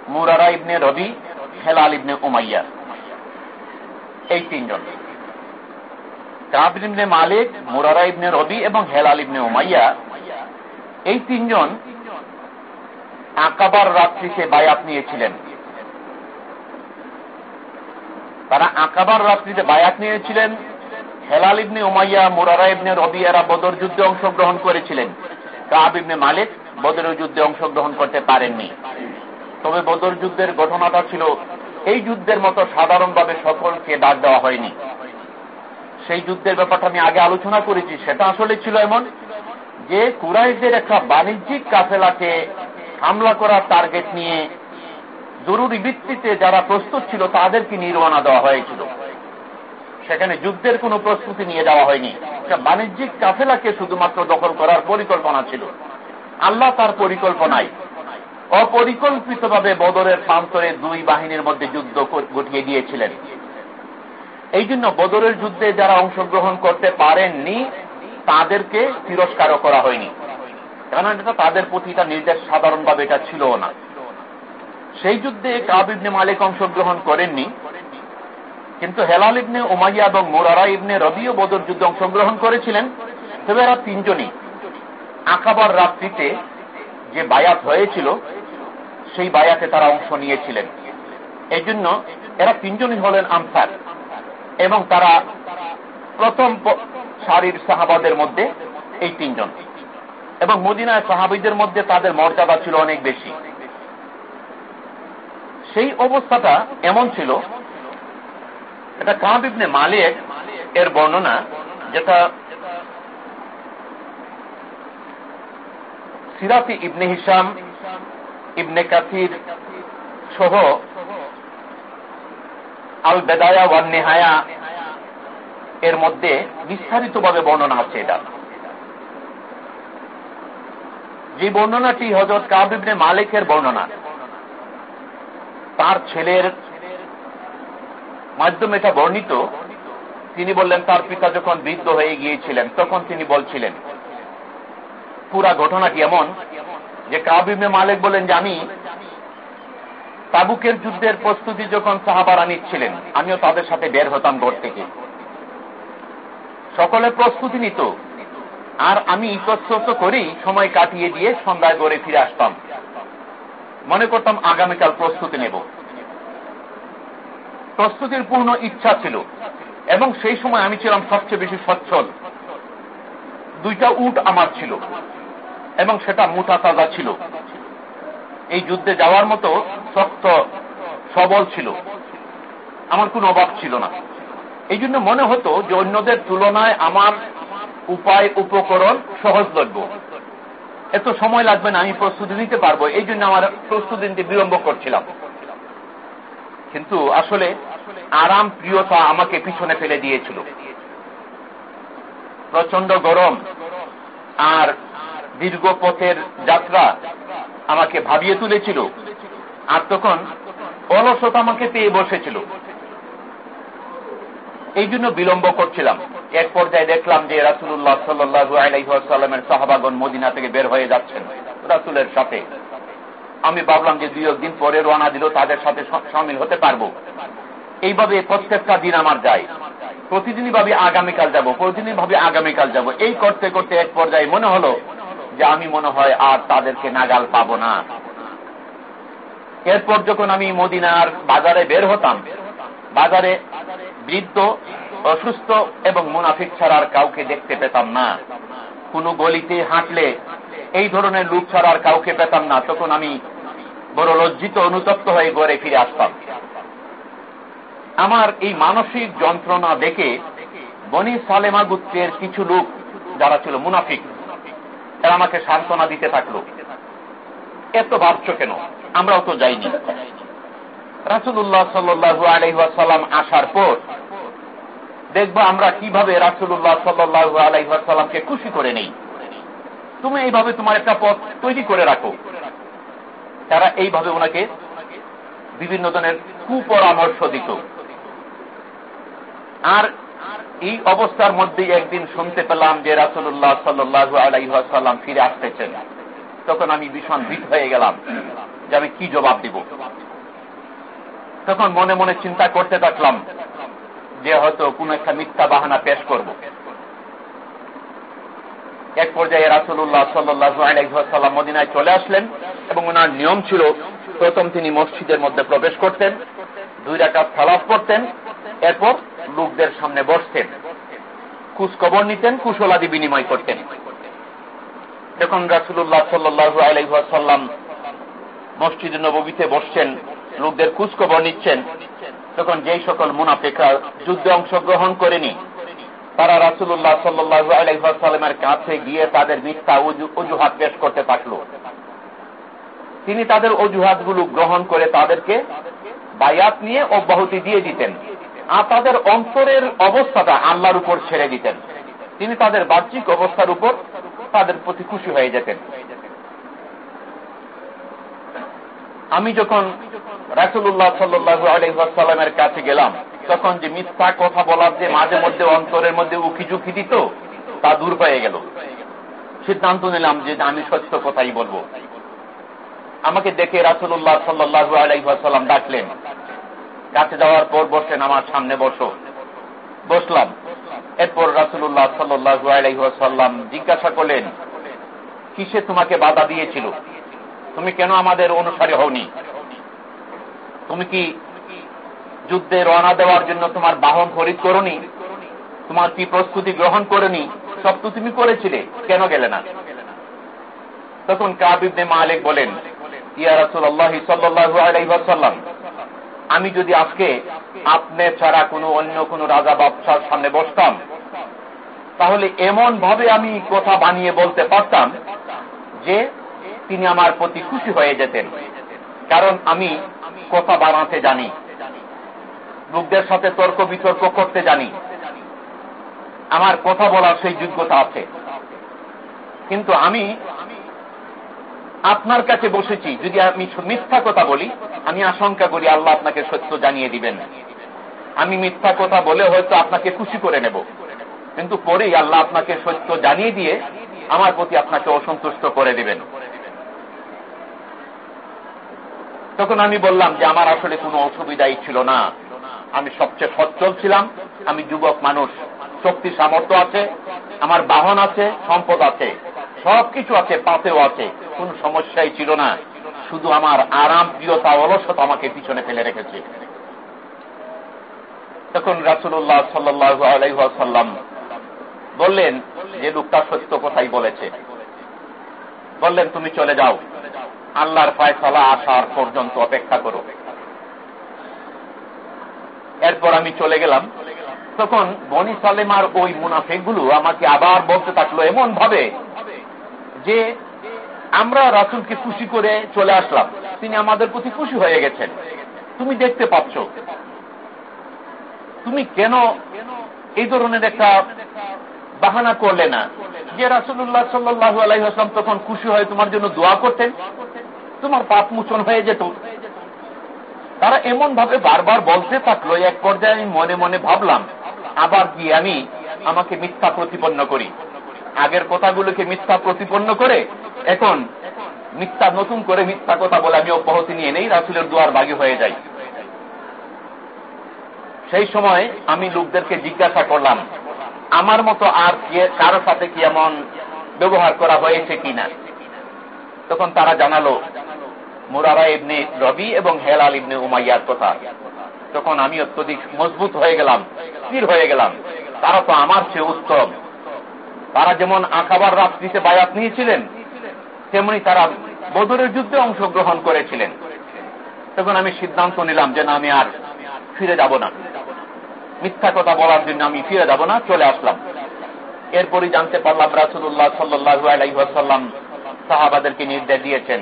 Murara ibn Rabi, Hilal ibn Umayya. এই তিনজন। কাব ইবনে মালিক, মুরারা ইবনে রবি এবং হেলাল ইবনে উমাইয়া, এই তিনজন আকাবার রাত্রিতে বায়াত নিয়েছিলেন। তারা আকাবার রাত্রিতে বায়াত নিয়েছিলেন। Hilal ibn Umayya, Murara ibn Rabi এরা বদর যুদ্ধে অংশগ্রহণ করেছিলেন। কাব ইবনে মালিক বদরের যুদ্ধে অংশগ্রহণ করতে পারেননি। তবে বদর যুদ্ধের ঘটনাটা ছিল, এই যুদ্ধের মতো সাধারণভাবে সকলকে ডাক দেওয়া হয়নি। সেই যুদ্ধের ব্যাপারটা আমি আগে আলোচনা করেছি, সেটা আসলে ছিল এমন যে কুরাইশদের একটা বাণিজ্যিক কাফেলাকে হামলা করার টার্গেট নিয়ে জরুরি ভিত্তিতে যারা প্রস্তুত ছিল তাদেরকে নির্বাণা দেওয়া হয়েছিল। সেখানে যুদ্ধের কোনো প্রস্তুতি নিয়ে যাওয়া হয়নি। একটা বাণিজ্যিক কাফেলাকে শুধুমাত্র দখল করার পরিকল্পনা ছিল। আল্লাহ তার পরিকল্পনায় অপরিকল্পিতভাবে বদরের প্রান্তরে দুই বাহিনীর মধ্যে যুদ্ধ ঘটিয়ে দিয়েছিলেন। এই জন্য বদরের যুদ্ধে যারা অংশগ্রহণ করতে পারেননি, তাদেরকে তিরস্কারও করা হয়নি। কারণ এটা তাদের প্রতি এটা নির্দেশ সাধারণভাবে এটা ছিল না। সেই যুদ্ধে কাব ইবনে মালিক অংশগ্রহণ করেননি, কিন্তু হেলাল ইবনে ওমাইয়া এবং মোরারা ইবনে রবিও বদর যুদ্ধে অংশগ্রহণ করেছিলেন। তবে এরা তিনজনই। আকাবার রাত্রিতে যে বায়াত হয়েছিল, সেই বায়াতে তারা অংশ নিয়েছিলেন। এই জন্য এরা তিনজনই হলেন আনসার। এবং তারা প্রথম সারির সাহাবাদের মধ্যে এই তিনজন। এবং মদিনায় সাহাবিদের মধ্যে তাদের মর্যাদা ছিল অনেক বেশি। সেই অবস্থাটা এমন ছিল, এটা কাব ইবনে মালিক এর বর্ণনা, যেটা সিরাতি ইবনে হিসাম ইবনে কাসির সহ আল বেদায়া ওয়ান নেহায়া। এর মধ্যে বিস্তারিতভাবে বর্ণনা আছে এটা। যে বর্ণনাটি হজরত কাবিবনে মালিকের বর্ণনা, তার ছেলের মাধ্যমে এটা বর্ণিত। তিনি বললেন, তার পিতা যখন বৃদ্ধ হয়ে গিয়েছিলেন, তখন তিনি বলছিলেন, পুরা ঘটনাটি এমন যে কাবিবনে মালিক বলেন যে আমি তাবুকের যুদ্ধের প্রস্তুতি যখন সাহাবারা নিচ্ছিলেন, আমিও তাদের সাথে বের হতাম ঘর থেকে। সকলে প্রস্তুতি নিত। আর আমি ইতস্তত করেই সময় কাটিয়ে দিয়ে সন্ধ্যায় গড়ে ফিরে আসতাম। মনে করতাম আগামীকাল প্রস্তুতি নেব। প্রস্তুতির পূর্ণ ইচ্ছা ছিল, এবং সেই সময় আমি ছিলাম সবচেয়ে বেশি সচ্ছল। দুইটা উট আমার ছিল, এবং সেটা মুঠা তাজা ছিল। এই যুদ্ধে যাওয়ার মতো শক্ত, সবল ছিল। আমার কোন অভাব ছিল না। এই জন্য মনে হতো যে অন্যদের তুলনায় আমার উপায়, উপকরণ সহজলভ্য। এত সময় লাগবে না, আমি প্রস্তুতি নিতে পারব। এই জন্য আমার প্রস্তুতি নিতে বিলম্ব করছিলাম। কিন্তু আসলে আরাম, প্রিয়তা আমাকে পিছনে ফেলে দিয়েছিল। প্রচণ্ড গরম আর দীর্ঘ পথের যাত্রা আমাকে ভাবিয়ে তুলেছিল। আর তখন অলসতা আমাকে পেয়ে বসেছিল। এই জন্য বিলম্ব করছিলাম। এক পর্যায়ে দেখলাম যে রাসুল্লাহ সাল্লু আলাইসাল্লামের সাহাবাগন মদিনা থেকে বের হয়ে যাচ্ছেন রাসুলের সাথে। আমি ভাবলাম যে দুই একদিন পরে রওনা দিল তাদের সাথে সামিল হতে পারব। এইভাবে প্রত্যেকটা দিন আমার যায়। প্রতিদিনই ভাবি আগামীকাল যাব, প্রতিদিনই ভাবি আগামীকাল যাব। এই করতে করতে এক পর্যায়ে মনে হলো যে আমি মনে হয় আর তাদেরকে নাগাল পাবো না। এরপর যখন আমি মদিনার বাজারে বের হতাম, বাজারে বৃদ্ধ, অসুস্থ এবং মুনাফিক ছাড়ার কাউকে দেখতে পেতাম না। কোন গলিতে হাঁটলে এই ধরনের লোক ছাড়ার কাউকে পেতাম না। তখন আমি বড় লজ্জিত, অনুতপ্ত হয়ে গড়ে ফিরে আসতাম। আমার এই মানসিক যন্ত্রণা দেখে বনি সালেমা গুত্রের কিছু লোক, যারা ছিল মুনাফিক এরা আমাকে সান্ত্বনা দিতে থাকল। এত ভাবছ কেন? আমরাও তো যাইনি। রাসুল্লাহ সাল্লু আলাইসাল্লাম আসার পর দেখব আমরা কীভাবে রাসুল্লাহ সাল্লু আলাইসাল্লামকে খুশি করে নেই। তুমি এইভাবে তোমার একটা পথ তৈরি করে রাখো। তারা এইভাবে ওনাকে বিভিন্ন ধরনের কুপরামর্শ দিত। আর এই অবস্থার মধ্যে একদিন শুনতে পেলাম যে রাসুল্লাহ সাল্লু আলাইসাল্লাম ফিরে আসতেছেন। তখন আমি ভীষণ ভীত হয়ে গেলাম যে আমি কি জবাব দিব। তখন মনে মনে চিন্তা করতে থাকলাম যে হয়তো কোন একটা মিথ্যা বাহানা পেশ করব। এক পর্যায়ে রাসুল্লাহ সাল্লাম মদিনায় চলে আসলেন এবং ওনার নিয়ম ছিল, প্রথম তিনি মসজিদের মধ্যে প্রবেশ করতেন, দুই রাকাত সালাফ করতেন এরপর লোকদের সামনে বসতেন। খবর নিতেন, কুশলাদি বিনিময় করতেন। যখন রাসুল্লাহ সাল্লু আলাইসাল্লাম মসজিদ নবীতে বসছেন, লোকদের খোঁজখবর নিচ্ছেন। তখন যেই সকল মুনাফিকরা যুদ্ধে অংশগ্রহণ করেনি, তারা রাসুল্লাহ সাল্লু আলাইসাল্লামের কাছে গিয়ে তাদের মিথ্যা অজুহাত পেশ করতে থাকল। তিনি তাদের অজুহাতগুলো গ্রহণ করে তাদেরকে বায়াত নিয়ে অব্যাহতি দিয়ে দিতেন। তাদের অন্তরের অবস্থাটা আল্লাহর উপর ছেড়ে দিতেন। তিনি তাদের বাহ্যিক অবস্থার উপর তাদের প্রতি খুশি হয়ে যেতেন। আমি যখন রাসুল্লাহ সাল্লু আলহামের কাছে গেলাম, তখন যে মিথ্যা কথা বলার যে মাঝে মধ্যে, অন্তরের মধ্যে উকি ঝুঁকি দিত, তা দূর হয়ে গেল। সিদ্ধান্ত নিলাম যে আমি সত্য কথাই বলব। আমাকে দেখে রাসুল্লাহ সাল্লু আলাইসাল্লাম ডাকলেন কাছে যাওয়ার পর বসেন আমার সামনে বসো। বসলাম। এরপর রাসুল্লাহ সাল্লু আলাইসাল্লাম জিজ্ঞাসা করলেন, কিসে তোমাকে বাধা দিয়েছিল? তুমি কেন আমাদের অনুসারী হওনি? তুমি কি যুদ্ধে রওনা দেওয়ার জন্য তোমার বাহন খরিদ করনি? তোমার কি প্রস্তুতি গ্রহণ করেনি? সব তো তুমি করেছিলে, কেন গেলে না? তখন কাবিবনে মালিক বলেন, ইয়া রাসুল্লাহ সাল্লু আলাইসাল্লাম আমি যদি আজকে আপনি ছাড়া কোনো অন্য কোনো রাজা বাদশার সামনে বসতাম, তাহলে এমন ভাবে আমি কথা বানিয়ে বলতে পারতাম যে তিনি আমার প্রতি খুশি হয়ে যেতেন। কারণ আমি কথা বানাতে জানি, লোকদের সাথে তর্ক বিতর্ক করতে জানি। আমার কথা বলার সেই যোগ্যতা আছে। কিন্তু আমি আপনার কাছে বসেছি। যদি আমি মিথ্যা কথা বলি, আমি আশঙ্কা করি আল্লাহ আপনাকে সত্য জানিয়ে দিবেন। আমি মিথ্যা কথা বলে হয়তো আপনাকে খুশি করে নেব। কিন্তু পরেই আল্লাহ আপনাকে সত্য জানিয়ে দিয়ে আমার প্রতি আপনাকে অসন্তুষ্ট করে দিবেন। তখন আমি বললাম যে আমার আসলে কোনো অসুবিধাই ছিল না। আমি সবচেয়ে সচ্ছল ছিলাম। আমি যুবক মানুষ। শক্তি সামর্থ্য আছে। আমার বাহন আছে, সম্পদ আছে। সবকিছু আছে পাতেও আছে। কোন সমস্যাই ছিল না। শুধু আমার আরাম প্রিয়তা অলসতা আমাকে পিছনে ফেলে রেখেছে। তখন রাসুল্লাহ সাল্লু বললেন, যে লোকটা সত্য কথাই বলেছে। বললেন, তুমি চলে যাও। আল্লাহর ফায়সালা আসার পর্যন্ত অপেক্ষা করো। এরপর আমি চলে গেলাম। তখন বনি সালেমার ওই মুনাফেকগুলো আমাকে আবার বলতে থাকল এমন ভাবে যে আমরা রাসুলকে খুশি করে চলে আসলাম। তিনি আমাদের প্রতি খুশি হয়ে গেছেন। তুমি দেখতে পাচ্ছ। তুমি কেন এই ধরনের একটা বাহানা করলে না? যে রাসুল্লাহ সাল্লু আলাইহাসলাম তখন খুশি হয়ে তোমার জন্য দোয়া করতেন, তোমার পাপ মোচন হয়ে যেত। তারা এমন ভাবে বারবার বলতে থাকল, এক পর্যায়ে আমি মনে মনে ভাবলাম, আবার গিয়ে আমি আমাকে মিথ্যা প্রতিপন্ন করি। আগের কথাগুলোকে মিথ্যা প্রতিপন্ন করে, এখন মিথ্যা নতুন করে মিথ্যা কথা বলে আমি অব্যাহতি নিয়ে নেই, রাসুলের দুয়ার বাগি হয়ে যাই। সেই সময় আমি লোকদেরকে জিজ্ঞাসা করলাম, আমার মতো আর কারও সাথে কি এমন ব্যবহার করা হয়েছে কিনা? তখন তারা জানালো, মুরারা ইবনে রবি এবং হেলাল ইবনে উমাইয়ার কথা। তখন আমি অত্যধিক মজবুত হয়ে গেলাম, স্থির হয়ে গেলাম। তারা তো আমার চেয়ে উত্তম। তারা যেমন আঁকাবার রাত্রিতে বায়াত নিয়েছিলেন, তেমনি তারা বদরের যুদ্ধে অংশগ্রহণ করেছিলেন। তখন আমি সিদ্ধান্ত নিলাম যে না, আমি আর ফিরে যাব না। মিথ্যা কথা বলার জন্য আমি ফিরে যাব না, চলে আসলাম। এরপরই জানতে পারলাম রাসুল্লাহ সাল্লু আলাইসাল্লাম সাহাবাদেরকে নির্দেশ দিয়েছেন,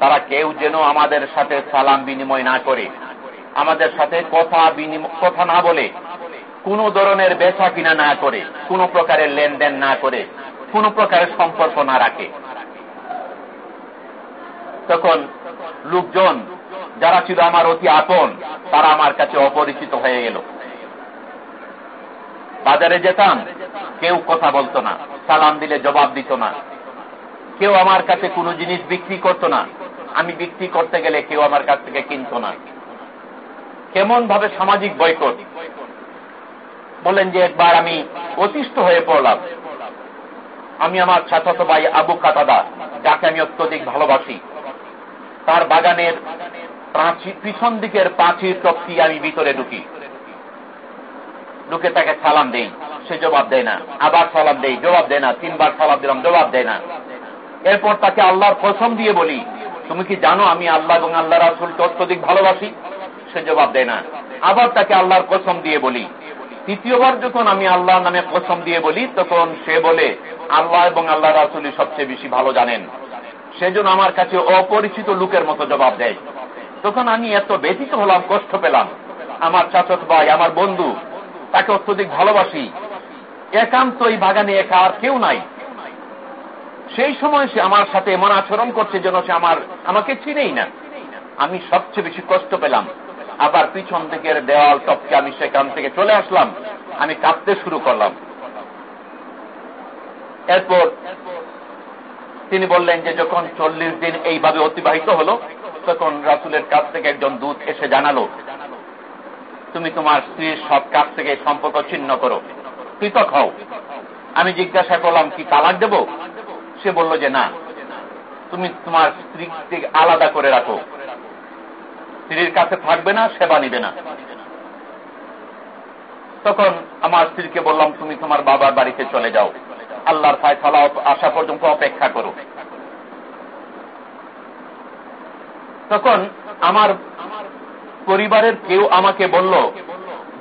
তারা কেউ যেন আমাদের সাথে সালাম বিনিময় না করে, আমাদের সাথে কথা কথা না বলে কোন ধরনের বেচা কিনা না করে, কোন প্রকারের লেনদেন না করে, কোন প্রকারের সম্পর্ক না রাখে। তখন লোকজন যারা ছিল আমার অতি আপন, তারা আমার কাছে অপরিচিত হয়ে গেল। বাজারে যেতাম, কেউ কথা বলতো না, সালাম দিলে জবাব দিত না। কেউ আমার কাছে কোনো জিনিস বিক্রি করতো না, আমি বিক্রি করতে গেলে কেউ আমার কাছ থেকে কিনত না। কেমন ভাবে সামাজিক বয়কট বলেন যে একবার আমি অতিষ্ঠ হয়ে পড়লাম। আমি আমার ছাত্রত ভাই আবু কাতাদা, যাকে আমি অত্যধিক ভালোবাসি, তার বাগানের পিছন দিকের পাঁচির টপকি আমি ভিতরে ঢুকি। ঢুকে তাকে সালাম দেই, সে জবাব দেয় না। আবার সালাম দেই, জবাব দেয় না। তিনবার সালাম দিলাম, জবাব দেয় না। এরপর তাকে আল্লাহর কসম দিয়ে বলি, তুমি কি জানো আমি আল্লাহ এবং আল্লাহ রাসুলকে অত্যধিক ভালোবাসি? সে জবাব দেয় না। আবার তাকে আল্লাহর কসম দিয়ে বলি তৃতীয়বার যখন আমি আল্লাহ নামে কসম দিয়ে বলি, তখন সে বলে, আল্লাহ এবং আল্লাহ রাসুলি সবচেয়ে বেশি ভালো জানেন। সেজন্য আমার কাছে অপরিচিত লোকের মতো জবাব দেয়। তখন আমি এত ব্যথিত হলাম, কষ্ট পেলাম। আমার চাচত ভাই, আমার বন্ধু, তাকে অত্যধিক ভালোবাসি। একান্ত এই বাগানে একা আর কেউ নাই। সেই সময় সে আমার সাথে এমন আচরণ করছে যেন সে আমার, আমাকে চিনেই না। আমি সবচেয়ে বেশি কষ্ট পেলাম। আবার পিছন থেকে দেওয়াল টপকে আমি সেখান থেকে চলে আসলাম। আমি কাঁদতে শুরু করলাম। এরপর তিনি বললেন যে যখন চল্লিশ দিন এইভাবে অতিবাহিত হলো, তখন রাসুলের কাছ থেকে একজন দূত এসে জানালো, তুমি তোমার স্ত্রীর সব কাছ থেকে সম্পর্ক ছিন্ন করো। পৃথক হও। আমি জিজ্ঞাসা করলাম, কি তালাক দেব? সে বলল যে না। তুমি তোমার স্ত্রী আলাদা করে রাখো। স্ত্রীর কাছে থাকবে না, সেবা নিবে না। তখন আমার স্ত্রীকে বললাম, তুমি তোমার বাবার বাড়িতে চলে যাও। আল্লাহর ফায়সালা আসা পর্যন্ত অপেক্ষা করো। তখন আমার পরিবারের কেউ আমাকে বলল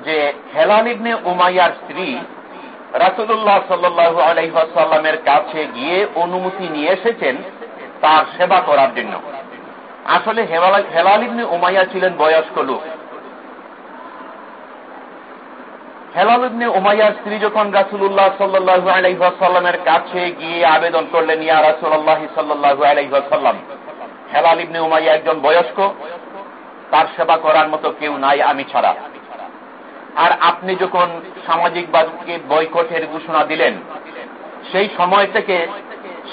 যে, হেলাল ইবনে উমাইয়ার স্ত্রী রাসুল্লাহ সাল্লু আলাইসাল্লামের কাছে গিয়ে অনুমতি নিয়ে এসেছেন তার সেবা করার জন্য। আসলে হেলাল ইবনে উমাইয়া ছিলেন বয়স্ক লোক। হেলাল ইবনে উমাইয়ার স্ত্রী যখন রাসুল্লাহ সাল্লু আলাইসাল্লামের কাছে গিয়ে আবেদন করলেন, ইয়া রাসুল্লাহ সাল্লু আলাইসাল্লাম হেলাল ইবনে উমাইয়া একজন বয়স্ক, তার সেবা করার মতো কেউ নাই, আমি ছাড়া। আর আপনি যখন সামাজিক বাদকে বয়কটের ঘোষণা দিলেন, সেই সময় থেকে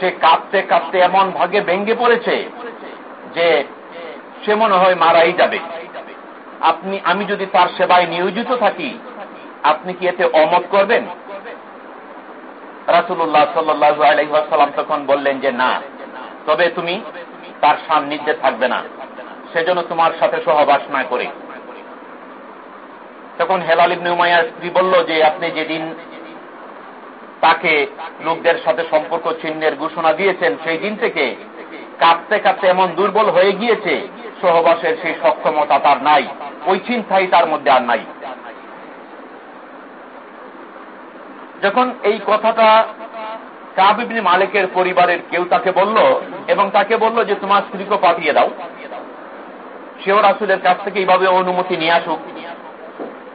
সে কাঁদতে কাঁদতে এমন ভাগে ভেঙ্গে পড়েছে যে সে মনে হয় মারাই যাবে। আপনি, আমি যদি তার সেবায় নিয়োজিত থাকি, আপনি কি এতে অমত করবেন? রাসুল্লাহ সাল্লু আলহাম তখন বললেন যে না, তবে তুমি তার সান্নিধ্যে থাকবে না। সেজন্য তোমার সাথে সহবাস না করে। তখন হেলাল ইবনে উমাইয়ার স্ত্রী বলল যে, আপনি যেদিন তাকে লোকদের সাথে সম্পর্ক চিহ্নের ঘোষণা দিয়েছেন, সেই দিন থেকে কাঁদতে কাঁদতে এমন দুর্বল হয়ে গিয়েছে, সহবাসের সেই সক্ষমতা তার নাই, ওই চিন্তাই তার মধ্যে আর নাই। যখন এই কথাটা কাবিবনি মালিকের পরিবারের কেউ তাকে বলল, এবং তাকে বলল যে, তোমার স্ত্রীকে পাঠিয়ে দাও। সেও রাসুলের কাছ থেকে এইভাবে অনুমতি নিয়ে আসুক।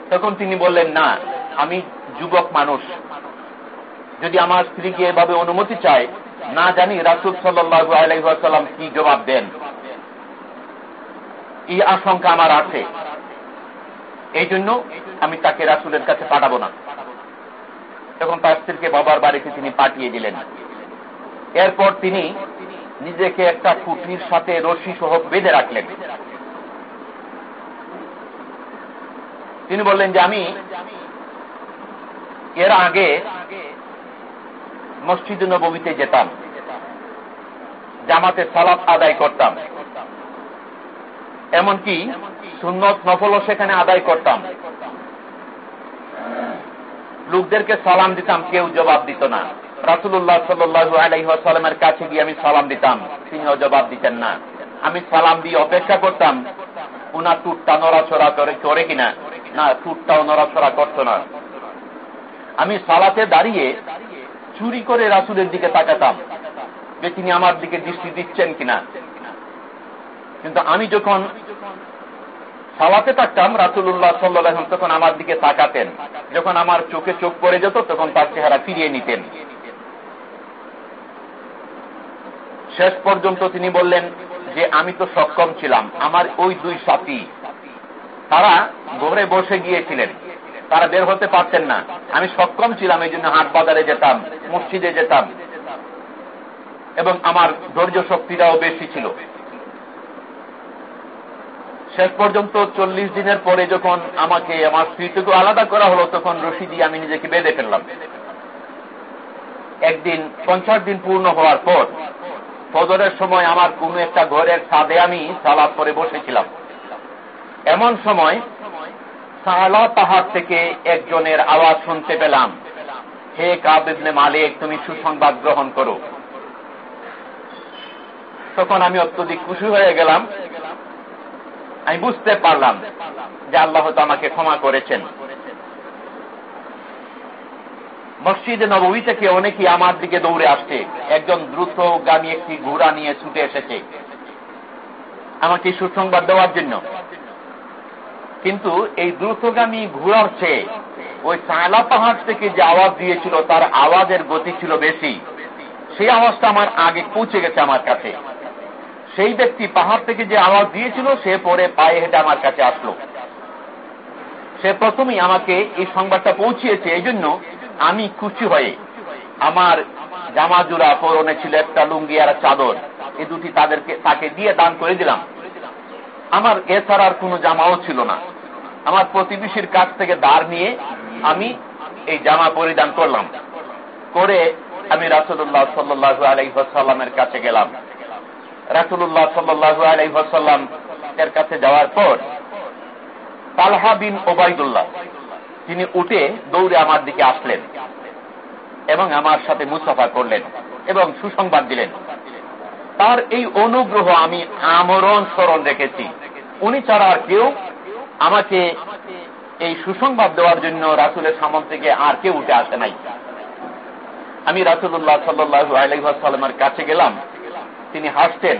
তখন তিনি বললেন, না, আমি যুবক মানুষ। যদি আমার স্ত্রীকে এভাবে অনুমতি চায় না জানি রাসুল সাল্লু আলাইসাল্লাম কি জবাব দেন। এই আশঙ্কা আমার আছে। এই জন্য আমি তাকে রাসুলের কাছে পাঠাবো না। তখন তার স্ত্রীকে বাবার বাড়িতে তিনি পাঠিয়ে দিলেন। এরপর তিনি নিজেকে একটা খুঁটির সাথে রশি সহ বেঁধে রাখলেন। তিনি বললেন যে আমি এর আগে মসজিদ নবীতে যেতাম। জামাতে সালাত আদায় করতাম। এমনকি সুন্নত নফলও সেখানে আদায় করতাম। লোকদেরকে সালাম দিতাম, কেউ জবাব দিত না। রাসুল্লাহ সাল্লু কাছে গিয়ে আমি সালাম দিতাম, তিনিও জবাব দিতেন না। আমি সালাম দিয়ে অপেক্ষা করতাম, উনার টুটটা নড়াচড়া করে করে কিনা? না, টুটটাও নড়াচড়া করতো না। আমি সালাতে দাঁড়িয়ে চুরি করে রাসুলের দিকে তাকাতাম যে তিনি আমার দিকে দৃষ্টি দিচ্ছেন কিনা। কিন্তু আমি যখন সালাতে থাকতাম রাসুল্লাহ সাল্লাহ তখন আমার দিকে তাকাতেন। যখন আমার চোখে চোখ পড়ে যেত, তখন তার চেহারা ফিরিয়ে নিতেন। শেষ পর্যন্ত তিনি বললেন যে, আমি তো সক্ষম ছিলাম। আমার ওই দুই সাথী, তারা ঘরে বসে গিয়েছিলেন। তারা বের হতে পারতেন না। আমি সক্ষম ছিলাম, এই জন্য হাট বাজারে যেতাম, মসজিদে যেতাম। এবং আমার ধৈর্য শক্তিটাও বেশি ছিল। শেষ পর্যন্ত চল্লিশ দিনের পরে যখন আমাকে, আমার স্ত্রীটুকু আলাদা করা হলো, তখন রশি দিয়ে আমি নিজেকে বেঁধে ফেললাম। একদিন, পঞ্চাশ দিন পূর্ণ হওয়ার পর, ফজরের সময় আমার কোন একটা ঘরের ছাদে আমি সালাদ করে বসেছিলাম। এমন সময় সালা পাহাড় থেকে একজনের আওয়াজ শুনতে পেলাম। হে কাবিবনে মালিক, তুমি সুসংবাদ গ্রহণ করো। তখন আমি অত্যধিক খুশি হয়ে গেলাম। আমি বুঝতে পারলাম যে আল্লাহ তো আমাকে ক্ষমা করেছেন। মসজিদে নবী থেকে অনেকেই আমার দিকে দৌড়ে আসছে। একজন দ্রুতগামী একটি ঘোড়া নিয়ে ছুটে এসেছে। আমাকে সুসংবাদ দেওয়ার জন্য কিন্তু এই দ্রুতগামী ঘোড়ার চেয়ে ওই সায়লা পাহাড় থেকে যে আওয়াজ দিয়েছিল, তার আওয়াজের গতি ছিল বেশি। সেই আওয়াজটা আমার আগে পৌঁছে গেছে আমার কাছে। সেই ব্যক্তি পাহাড় থেকে যে আওয়াজ দিয়েছিল, সে পরে পায়ে হেঁটে আমার কাছে আসলো। সে প্রথমেই আমাকে এই সংবাদটা পৌঁছিয়েছে, এই জন্য আমি খুশি হয়ে আমার জামা জোড়া পরনে ছিল একটা লুঙ্গি আর চাদর। এই দুটি তাদেরকে, তাকে দিয়ে দান করে দিলাম। আমার এছাড়ার কোনো জামাও ছিল না। আমার প্রতিবেশীর কাছ থেকে দাঁড় নিয়ে আমি এই জামা পরিধান করলাম। করে আমি রাসুল্লাহ সাল্লু আলাইসাল্লামের কাছে গেলাম। রাসুল্লাহ সাল্লু আলাইসাল্লাম এর কাছে যাওয়ার পর তালহা বিন ওবায়দুল্লাহ, তিনি উঠে দৌড়ে আমার দিকে আসলেন এবং আমার সাথে মুসাফা করলেন এবং সুসংবাদ দিলেন। তার এই অনুগ্রহ আমি আমরণ স্মরণ রেখেছি। উনি ছাড়া আর কেউ আমাকে এই সুসংবাদ দেওয়ার জন্য রাসুলের সামন থেকে আর কেউ উঠে আসে নাই। আমি রাসুল্লাহ সাল্লু আলাইসাল্লামের কাছে গেলাম। তিনি হাসতেন।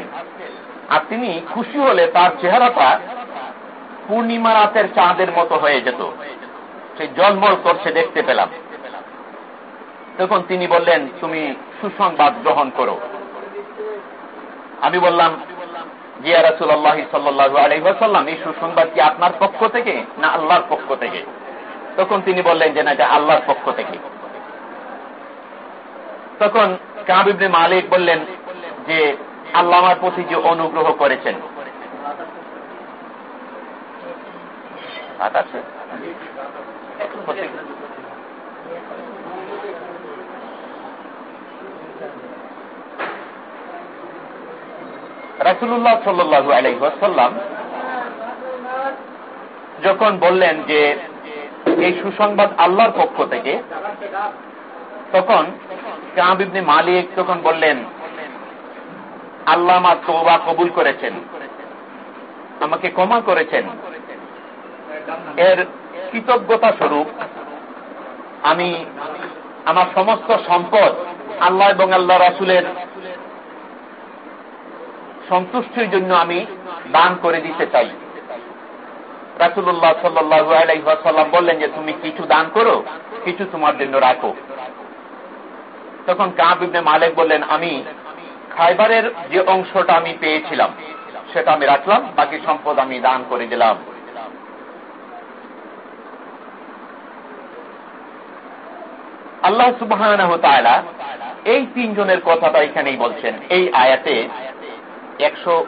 আর তিনি খুশি হলে তার চেহারাটা পূর্ণিমা রাতের চাঁদের মতো হয়ে যেত। সেই জলমল করছে দেখতে পেলাম। তখন তিনি বললেন, তুমি সুসংবাদ গ্রহণ করো। আমি বললাম জিয়া রাসুল্লাহ সাল্লু আলহাসাল্লাম এই সুসংবাদ কি আপনার পক্ষ থেকে না আল্লাহর পক্ষ থেকে? তখন তিনি বললেন যে না, এটা আল্লাহর পক্ষ থেকে। তখন কাবিবনে মালিক বললেন যে, আল্লাহ আমার প্রতি যে অনুগ্রহ করেছেন। আছে? রাসুল্লাহ সাল্লু আলাইসাল্লাম যখন বললেন যে এই সুসংবাদ আল্লাহর পক্ষ থেকে, তখন কাবিবনি মালিক তখন বললেন আল্লাহ আমার তোবা কবুল করেছেন, আমাকে ক্ষমা করেছেন। এর কৃতজ্ঞতা স্বরূপ আমি আমার সমস্ত সম্পদ আল্লাহ এবং আল্লাহ রাসুলের সন্তুষ্টির জন্য আমি দান করে দিতে চাই। রাসুল্লাহ সাল্লু বললেন যে, তুমি কিছু দান করো, কিছু তোমার জন্য রাখো। তখন কাবিবনে মালিক বললেন, আমি খাইবারের যে অংশটা আমি পেয়েছিলাম, সেটা আমি রাখলাম, বাকি সম্পদ আমি দান করে দিলাম। আল্লাহ সুবাহ এই তিনজনের কথাটা এখানেই বলছেন। এই আয়াতে একশো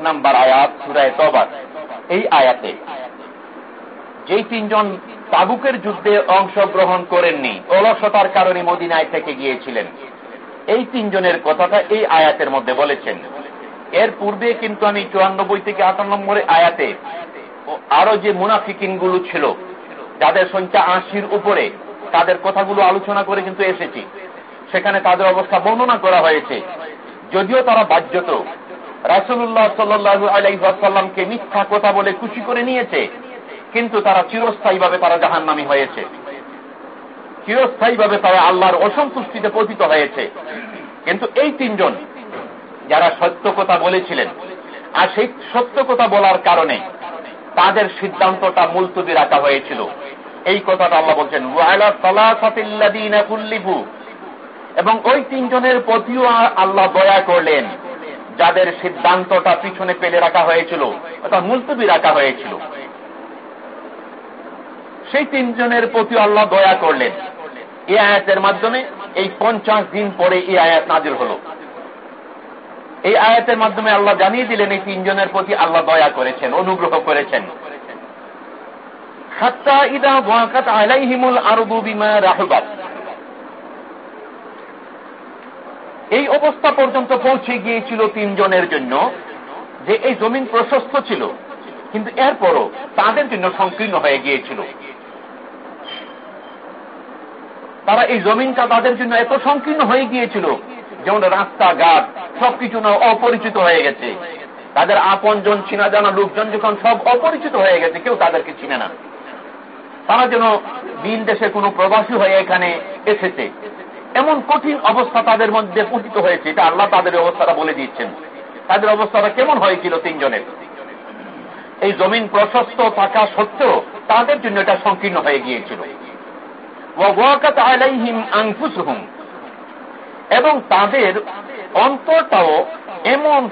নাম্বার আয়াত, সুরায় এই আয়াতে, যেই তিনজন তাবুকের যুদ্ধে অংশগ্রহণ করেননি, অলসতার কারণে মদিনায় থেকে গিয়েছিলেন, এই তিনজনের কথাটা এই আয়াতের মধ্যে বলেছেন। এর পূর্বে কিন্তু আমি চুরানব্বই থেকে আটানব্বই আয়াতে আরও যে মুনাফিকিনগুলো ছিল, যাদের সংখ্যা আশির উপরে, তাদের কথাগুলো আলোচনা করে কিন্তু এসেছি। সেখানে তাদের অবস্থা বর্ণনা করা হয়েছে। যদিও তারা বাধ্যত রাসুল্লাহ সাল্লু আলাইসাল্লামকে মিথ্যা কথা বলে খুশি করে নিয়েছে, কিন্তু তারা চিরস্থায়ীভাবে তারা জাহান নামি হয়েছে। চিরস্থায়ীভাবে তারা আল্লাহর অসন্তুষ্টিতে পতিত হয়েছে। কিন্তু এই তিনজন যারা সত্য কথা বলেছিলেন আর সেই সত্য কথা বলার কারণে তাদের সিদ্ধান্তটা মুলতবি রাখা হয়েছিল। এই কথাটা আল্লাহ বলছেন এবং ওই তিনজনের প্রতিও আল্লাহ দয়া করলেন। যাদের সিদ্ধান্তটা পিছনে ফেলে রাখা হয়েছিল, অর্থাৎ মুলতবি রাখা হয়েছিল। সেই তিনজনের প্রতি আল্লাহ দয়া করলেন। এই আয়াতের মাধ্যমে এই পঞ্চাশ দিন পরে এই আয়াত নাজির হল। এই আয়াতের মাধ্যমে আল্লাহ জানিয়ে দিলেন, এই তিনজনের প্রতি আল্লাহ দয়া করেছেন, অনুগ্রহ করেছেন। সাত্তা ইদা আরবু বিমা রাহবাত। এই অবস্থা পর্যন্ত পৌঁছে গিয়েছিল তিনজনের জন্য যে এই জমিন প্রশস্ত ছিল। কিন্তু এরপরও তাদের জন্য সংকীর্ণ হয়ে গিয়েছিল। তারা এই জমিনটা তাদের জন্য এত সংকীর্ণ হয়ে গিয়েছিল, যেমন রাস্তাঘাট, সবকিছু না অপরিচিত হয়ে গেছে। তাদের আপন জন চিনা জানা লোকজন যখন সব অপরিচিত হয়ে গেছে, কেউ তাদেরকে চিনে না। তারা যেন বিন দেশে কোনো প্রবাসী হয়ে এখানে এসেছে। এমন কঠিন অবস্থা তাদের মধ্যে পতিত হয়েছে, এটা আল্লাহ তাদের অবস্থাটা বলে দিচ্ছেন তাদের অবস্থাটা কেমন হয়েছিল তিনজনের? এই জমিন প্রশস্ত থাকা সত্ত্বেও তাদের জন্য এটা সংকীর্ণ হয়ে গিয়েছিল। এবং তাদের অন্তরটাও এমন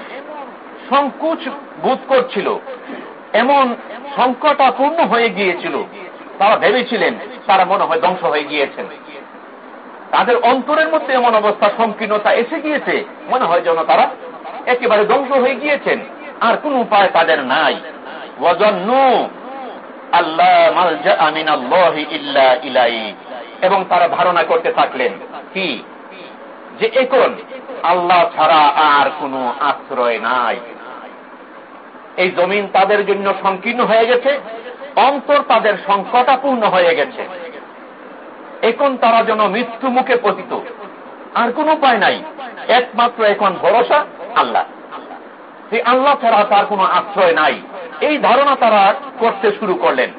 সংকুচ বোধ করছিল, এমন সংকটাপূর্ণ হয়ে গিয়েছিল। তারা ভেবেছিলেন, তারা মনে হয় ধ্বংস হয়ে গিয়েছেন। তাদের অন্তরের মধ্যে এমন অবস্থা, সংকীর্ণতা এসে গিয়েছে। মনে হয় যেন তারা একেবারে ধ্বংস হয়ে গিয়েছেন। আর কোন উপায় তাদের নাই। এবং তারা ধারণা করতে থাকলেন, কি? যে এখন আল্লাহ ছাড়া আর কোনো আশ্রয় নাই। এই জমিন তাদের জন্য সংকীর্ণ হয়ে গেছে, অন্তর তাদের সংকটাপূর্ণ হয়ে গেছে। এখন তারা যেন মৃত্যু মুখে পতিত। আর কোন উপায় নাই। একমাত্র এখন ভরসা, আল্লাহ। সেই আল্লাহ ছাড়া তার কোনো আশ্রয় নাই। এই ধারণা তারা করতে শুরু করলেন।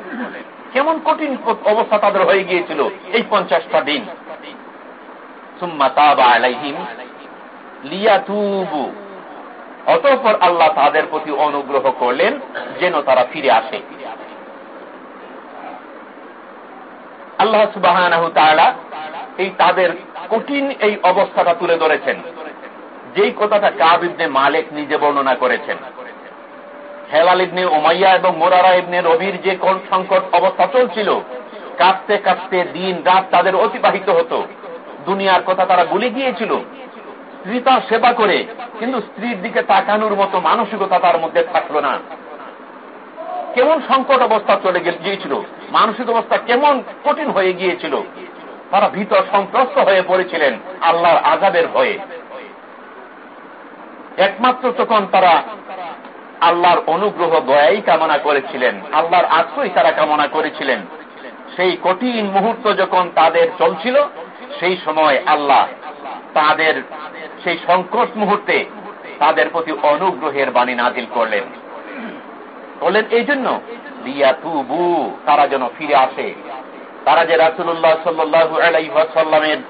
কেমন কঠিন অবস্থা তাদের হয়ে গিয়েছিল এই পঞ্চাশটা দিন। অতঃপর আল্লাহ তাদের প্রতি অনুগ্রহ করলেন, যেন তারা ফিরে আসে। আল্লাহ সুবাহ এই তাদের কঠিন এই অবস্থাটা তুলে ধরেছেন। যেই কথাটা কাব ইবনে মালেক নিজে বর্ণনা করেছেন। হেলাল ইবনে ওমাইয়া এবং মোরারা ইবনে রবির যে কোন সংকট অবস্থা চলছিল, কাঁদতে কাঁদতে দিন রাত তাদের অতিবাহিত হতো। দুনিয়ার কথা তারা ভুলে গিয়েছিল। স্ত্রী তার সেবা করে, কিন্তু স্ত্রীর দিকে তাকানোর মতো মানসিকতা তার মধ্যে থাকল না। কেমন সংকট অবস্থা চলে গিয়েছিল? মানসিক অবস্থা কেমন কঠিন হয়ে গিয়েছিল? তারা ভিতর সন্ত্রস্ত হয়ে পড়েছিলেন আল্লাহর আজাবের ভয়ে। একমাত্র তখন তারা আল্লাহর অনুগ্রহ, দয়াই কামনা করেছিলেন। আল্লাহর আশ্রয় তারা কামনা করেছিলেন। সেই কঠিন মুহূর্ত যখন তাদের চলছিল, সেই সময় আল্লাহ তাদের সেই সংকট মুহূর্তে তাদের প্রতি অনুগ্রহের বাণী নাজিল করলেন। বললেন এই জন্য তারা যেন ফিরে আসে। তারা যে রাসুল্লাহ সাল্লু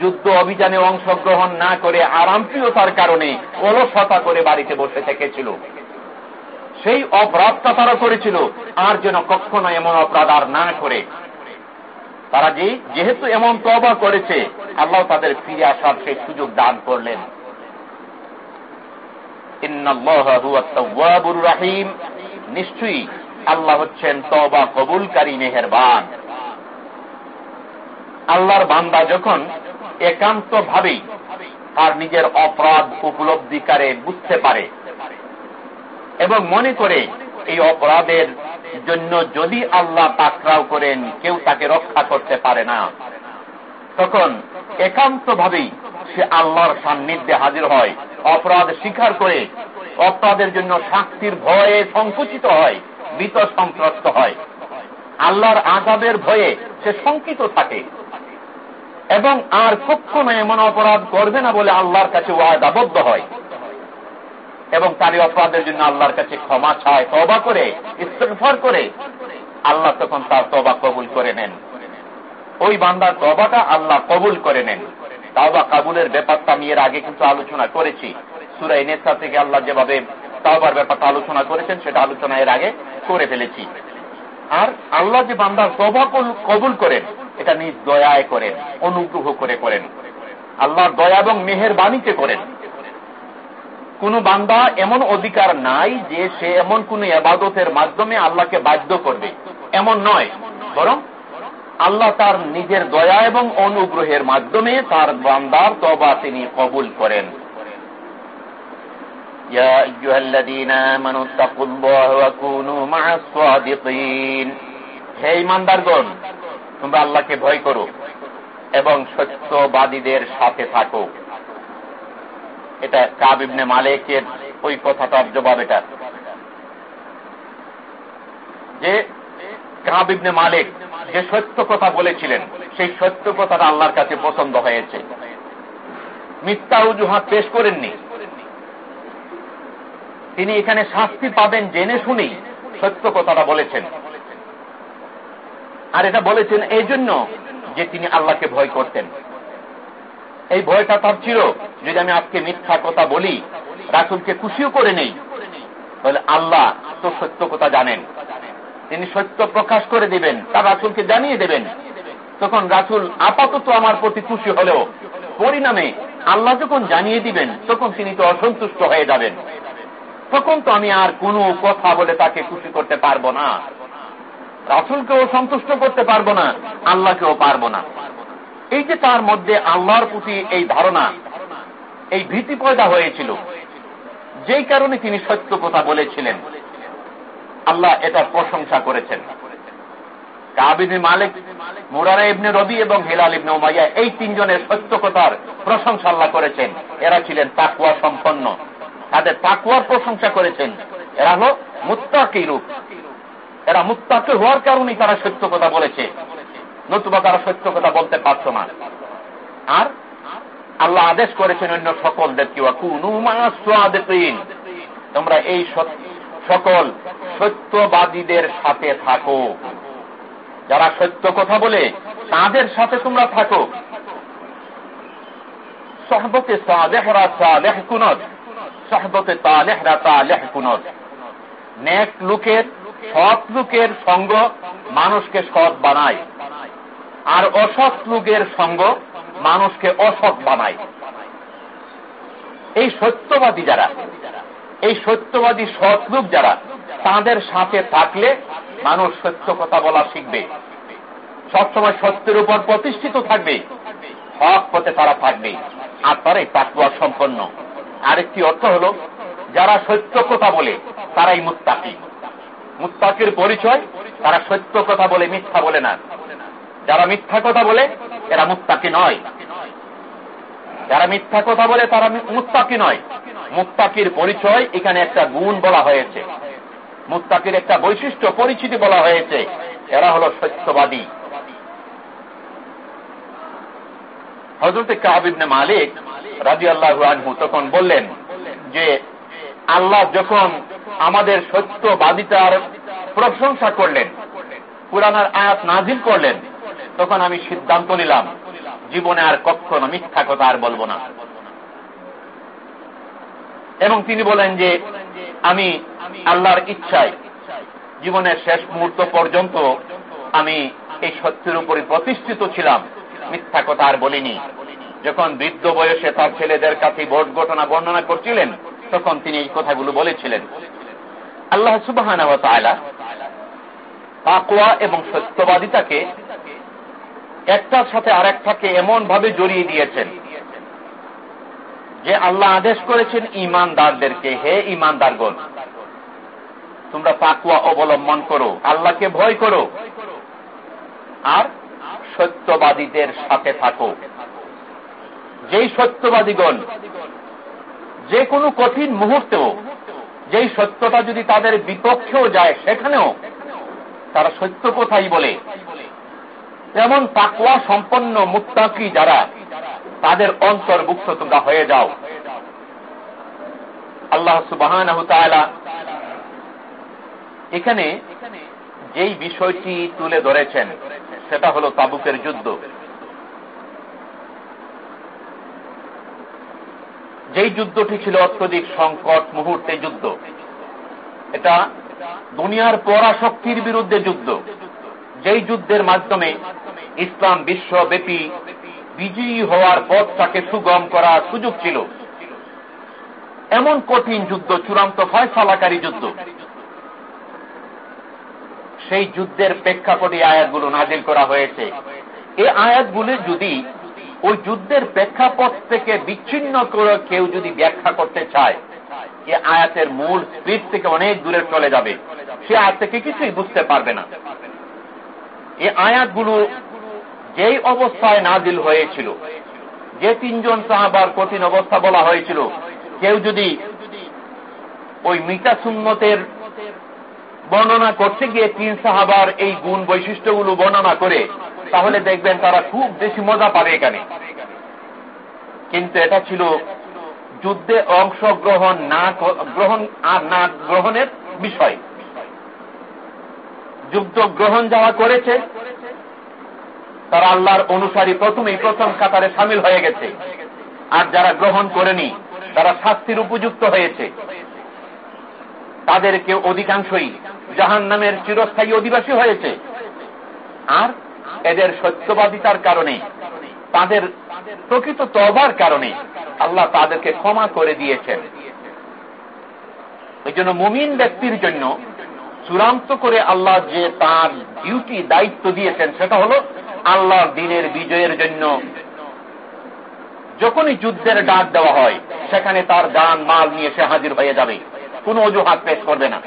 যুদ্ধ অভিযানে অংশগ্রহণ না করে আরামপ্রিয়তার কারণে অলসতা করে বাড়িতে বসে থেকেছিল। সেই অপরাধটা তারা করেছিল, আর যেন কখনো এমন অপরাধ আর না করে। তারা যেহেতু এমন তবা করেছে, আল্লাহ তাদের ফিরে আসার সেই সুযোগ দান করলেন। রাহিম। নিশ্চয়ই আল্লাহ হচ্ছেন তবা কবুলকারী মেহেরবান। আল্লাহর বান্দা যখন একান্ত ভাবেই তার নিজের অপরাধ উপলব্ধিকারে বুঝতে পারে এবং মনে করে এই অপরাধের জন্য যদি আল্লাহ পাকড়াও করেন, কেউ তাকে রক্ষা করতে পারে না। তখন একান্ত ভাবেই সে আল্লাহর সান্নিধ্যে হাজির হয়। অপরাধ স্বীকার করে অপরাধের জন্য শাক্তির ভয়ে সংকুচিত হয় বিত সংক্রস্ত হয়। আল্লাহর আজাবের ভয়ে সে শঙ্কিত থাকে। এবং আর কখনো এমন অপরাধ করবে না বলে আল্লাহর কাছে ওয়াদাবদ্ধ হয়। এবং তারই অপরাধের জন্য আল্লাহর কাছে ক্ষমা চায় তবা করে ইস্তফার করে, আল্লাহ তখন তার তবা কবুল করে নেন। ওই বান্দার তবাটা আল্লাহ কবুল করে নেন। তাওবা কাবুলের ব্যাপারটা আমি এর আগে কিন্তু আলোচনা করেছি। সুরাই নেতা থেকে আল্লাহ যেভাবে তাওবার ব্যাপারটা আলোচনা করেছেন, সেটা আলোচনা এর আগে করে ফেলেছি। আর আল্লাহ যে বান্দার তবা কবুল করেন, এটা নিজ দয়ায় করেন, অনুগ্রহ করে করেন। আল্লাহর দয়া এবং মেহের বাণীতে করেন। কোন বান্দা এমন অধিকার নাই যে সে এমন কোন এবাদতের মাধ্যমে আল্লাহকে বাধ্য করবে। এমন নয়। বরং আল্লাহ তার নিজের দয়া এবং অনুগ্রহের মাধ্যমে তার বান্দার তবা তিনি কবুল করেন। হে ইমানদারগণ তোমরা আল্লাহকে ভয় করো এবং সত্যবাদীদের সাথে থাকো। এটা কাবিবনে মালিকের ওই কথাটার জবাব এটা। যে কাবিবনে মালিক যে সত্য কথা বলেছিলেন, সেই সত্য কথাটা আল্লাহর কাছে পছন্দ হয়েছে। মিথ্যা উজুহাত পেশ করেননি। তিনি এখানে শাস্তি পাবেন জেনে শুনেই সত্য কথাটা বলেছেন। আর এটা বলেছেন এই জন্য যে তিনি আল্লাহকে ভয় করতেন। এই ভয়টা তার ছিল, যদি আমি আজকে মিথ্যা কথা বলি, রাসুলকে খুশিও করে নেই, তাহলে আল্লাহ তো সত্য কথা জানেন। তিনি সত্য প্রকাশ করে দিবেন তার রাসুলকে জানিয়ে দেবেন। তখন রাসুল আপাতত আমার প্রতি খুশি হলেও পরিণামে আল্লাহ যখন জানিয়ে দিবেন, তখন তিনি তো অসন্তুষ্ট হয়ে যাবেন। তখন তো আমি আর কোনো কথা বলে তাকে খুশি করতে পারব না। রাসুলকেও সন্তুষ্ট করতে পারব না, আল্লাহকেও পারব না। এই যে তার মধ্যে আল্লাহর প্রতি এই ধারণা, এই ভীতি পয়দা হয়েছিল, যেই কারণে তিনি সত্য কথা বলেছিলেন। আল্লাহ এটার প্রশংসা করেছেন। কাবিনে মালিক, মুরারা ইবনে রবি এবং হেলাল ইবনে উমাইয়া, এই তিনজনের সত্য কথার প্রশংসা আল্লাহ করেছেন। এরা ছিলেন তাকুয়া সম্পন্ন। তাদের তাকুয়ার প্রশংসা করেছেন। এরা হল মুত্তাকি রূপ। এরা মুত্তাকে হওয়ার কারণেই তারা সত্য কথা বলেছে। নতুবা তারা সত্য কথা বলতে পারত না। আর আল্লাহ আদেশ করেছেন অন্য সকলদের সকলদেরকে তোমরা এই সকল সত্যবাদীদের সাথে থাকো। যারা সত্য কথা বলে, তাদের সাথে তোমরা থাকো। কুনত কুনত। নেক সৎ লোকের সঙ্গ মানুষকে সৎ বানায়। আর অসৎ লোকের সঙ্গ মানুষকে অসৎ বানায়। এই সত্যবাদী যারা এই সত্যবাদী সৎ লোক যারা, তাদের সাথে থাকলে মানুষ সত্য কথা বলা শিখবে। সবসময় সত্যের উপর প্রতিষ্ঠিত থাকবে, হক পথে তারা থাকবে। আর তারাই তাকুয়া সম্পন্ন। আরেকটি অর্থ হল, যারা সত্য কথা বলে, তারাই মুত্তাকি। মুত্তাকির পরিচয়, তারা সত্য কথা বলে, মিথ্যা বলে না। যারা মিথ্যা কথা বলে, এরা মুত্তাকি নয়। যারা মিথ্যা কথা বলে তারা মুত্তাকি নয়। মুত্তাকির পরিচয় এখানে একটা গুণ বলা হয়েছে। মুত্তাকির একটা বৈশিষ্ট্য, পরিচিতি বলা হয়েছে। এরা হল সত্যবাদী। হজরতে কাবিবনে মালিক রাজি আল্লাহ আনহু তখন বললেন যে, আল্লাহ যখন আমাদের সত্যবাদিতার প্রশংসা করলেন পুরানার আয়াত নাজিল করলেন, তখন আমি সিদ্ধান্ত নিলাম জীবনে আর কখনো মিথ্যা কথা আর বলব না। এবং তিনি বলেন যে, আমি আল্লাহর ইচ্ছায় জীবনের শেষ মুহূর্ত পর্যন্ত আমি এই সত্যের উপরে প্রতিষ্ঠিত ছিলাম, মিথ্যা কথা আর বলিনি। যখন বৃদ্ধ বয়সে তার ছেলেদের কাছে ভোট ঘটনা বর্ণনা করছিলেন, তখন তিনি এই কথাগুলো বলেছিলেন। আল্লাহ সুবাহ এবং সত্যবাদিতাকে একটার সাথে আরেকটাকে এমন ভাবে জড়িয়ে দিয়েছেন যে আল্লাহ আদেশ করেছেন ইমানদারদেরকে, হে ইমানদারগণ, তোমরা তাকুয়া অবলম্বন করো, আল্লাহকে ভয় করো, আর সত্যবাদীদের সাথে থাকো। যেই সত্যবাদীগণ যে কোনো কঠিন মুহূর্তেও, যেই সত্যটা যদি তাদের বিপক্ষেও যায় সেখানেও, তারা সত্য কথাই বলে। যেমন তাকুয়া সম্পন্ন মুক্তাকি যারা, তাদের অন্তর্ভুক্ত তোমরা হয়ে যাও। আল্লাহ সুবাহ এখানে যেই বিষয়টি তুলে ধরেছেন, সেটা হল তাবুকের যুদ্ধ। যেই যুদ্ধটি ছিল অত্যধিক সংকট মুহূর্তে যুদ্ধ, এটা দুনিয়ার পরাশক্তির বিরুদ্ধে যুদ্ধ। যেই যুদ্ধের মাধ্যমে ইসলাম বিশ্বব্যাপী বিজয়ী হওয়ার পথটাকে সুগম করার সুযোগ ছিল। এমন কঠিন যুদ্ধ, চূড়ান্ত ফয়সালাকারী যুদ্ধ। সেই যুদ্ধের প্রেক্ষাপটে আয়াতগুলো নাজিল করা হয়েছে। এই আয়াতগুলি যদি ওই যুদ্ধের প্রেক্ষাপট থেকে বিচ্ছিন্ন করে কেউ যদি ব্যাখ্যা করতে চায় এ আয়াতের মূল স্পিড থেকে অনেক দূরে চলে যাবে, সে আয়াত থেকে কিছুই বুঝতে পারবে না। এ আয়াতগুলো যেই অবস্থায় নাজিল হয়েছিল, যে তিনজন সাহাবার কঠিন অবস্থা বলা হয়েছিল, কেউ যদি ওই মিতা সুন্নতের বর্ণনা করতে গিয়ে তিন সাহাবার এই গুণ বৈশিষ্ট্যগুলো বর্ণনা করে, তাহলে দেখবেন তারা খুব বেশি মজা পাবে এখানে। কিন্তু এটা ছিল যুদ্ধে অংশগ্রহণ না গ্রহণ আর না গ্রহণের বিষয়। যুদ্ধ গ্রহণ যাওয়া করেছে তারা আল্লাহর অনুসারী প্রথমেই প্রথম কাতারে সামিল হয়ে গেছে। আর যারা গ্রহণ করেনি, তারা শাস্তির উপযুক্ত হয়েছে। তাদেরকে অধিকাংশই জাহান নামের চিরস্থায়ী অধিবাসী হয়েছে। আর এদের সত্যবাদিতার কারণে, তাদের প্রকৃত তবার কারণে আল্লাহ তাদেরকে ক্ষমা করে দিয়েছেন। এই জন্য মুমিন ব্যক্তির জন্য চূড়ান্ত করে আল্লাহ যে তার ডিউটি দায়িত্ব দিয়েছেন, সেটা হল আল্লাহর দিনের বিজয়ের জন্য। যখনই যুদ্ধের ডাক দেওয়া হয়, সেখানে তার গান মাল নিয়ে সে হাজির হয়ে যাবে। কোন অজুহাত পেশ করবে না।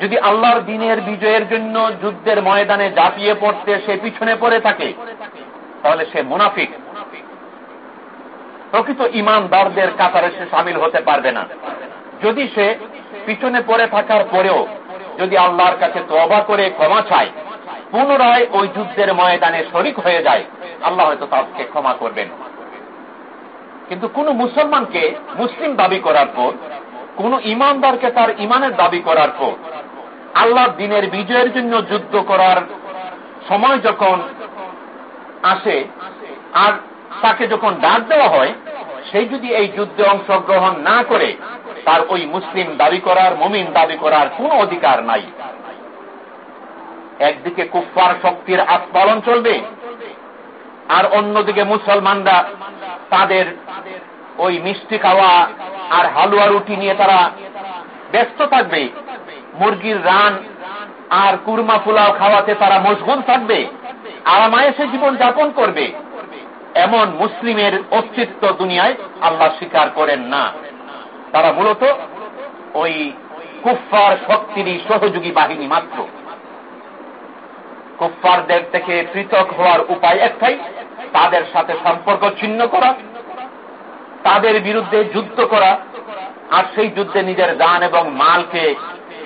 যদি আল্লাহর দিনের বিজয়ের জন্য যুদ্ধের ময়দানে জাপিয়ে পড়তে সে পিছনে পড়ে থাকে, তাহলে সে মুনাফিক। প্রকৃত ইমানদারদের কাতারে সে সামিল হতে পারবে না। যদি সে পিছনে পড়ে থাকার পরেও যদি আল্লাহর কাছে তবা করে ক্ষমা চায় পুনরায় ওই যুদ্ধের ময়দানে শরিক হয়ে যায়, আল্লাহ হয়তো তাকে ক্ষমা করবেন। কিন্তু কোন মুসলমানকে মুসলিম দাবি করার পর, কোন ইমানদারকে তার ইমানের দাবি করার পর আল্লাহ দিনের বিজয়ের জন্য যুদ্ধ করার সময় যখন আসে, আর তাকে যখন ডাক দেওয়া হয়, সেই যদি এই যুদ্ধে অংশগ্রহণ না করে, তার ওই মুসলিম দাবি করার, মমিন দাবি করার কোন অধিকার নাই। একদিকে কুফার শক্তির আস্পালন চলবে, আর অন্যদিকে মুসলমানরা তাদের ওই মিষ্টি খাওয়া আর হালুয়া রুটি নিয়ে তারা ব্যস্ত থাকবে। মুরগির রান আর কুরমা পোলাও খাওয়াতে তারা মশগুল থাকবে আরামায়েসে জীবন যাপন করবে। এমন মুসলিমের অস্তিত্ব দুনিয়ায় আল্লাহ স্বীকার করেন না। তারা মূলত ওই কুফার শক্তিরই সহযোগী বাহিনী মাত্র। কুফারদের থেকে পৃথক হওয়ার উপায় একটাই, তাদের সাথে সম্পর্ক ছিন্ন করা, তাদের বিরুদ্ধে যুদ্ধ করা, আর সেই যুদ্ধে নিজের গান এবং মালকে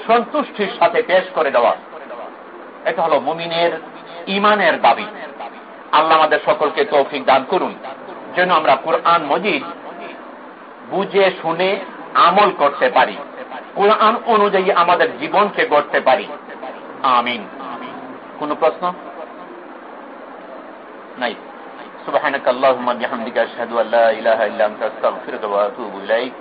সন্তুষ্টির সাথে পেশ করে দেওয়া। এটা হলো মুমিনের ইমানের দাবি। আল্লাহ আমাদের সকলকে তৌফিক দান করুন। যেন আমরা কোরআন মজিদ বুঝে, শুনে, আমল করতে পারি। কোরআন অনুযায়ী আমাদের জীবনকে গড়তে পারি। আমিন। কোনো প্রশ্ন? নাই। সুবাহ আল্লাহ আশহাদু আল্লাহ ইলাহা ইল্লা আনতা আস্তাগফিরুকা ওয়া আতুবু ইলাইক।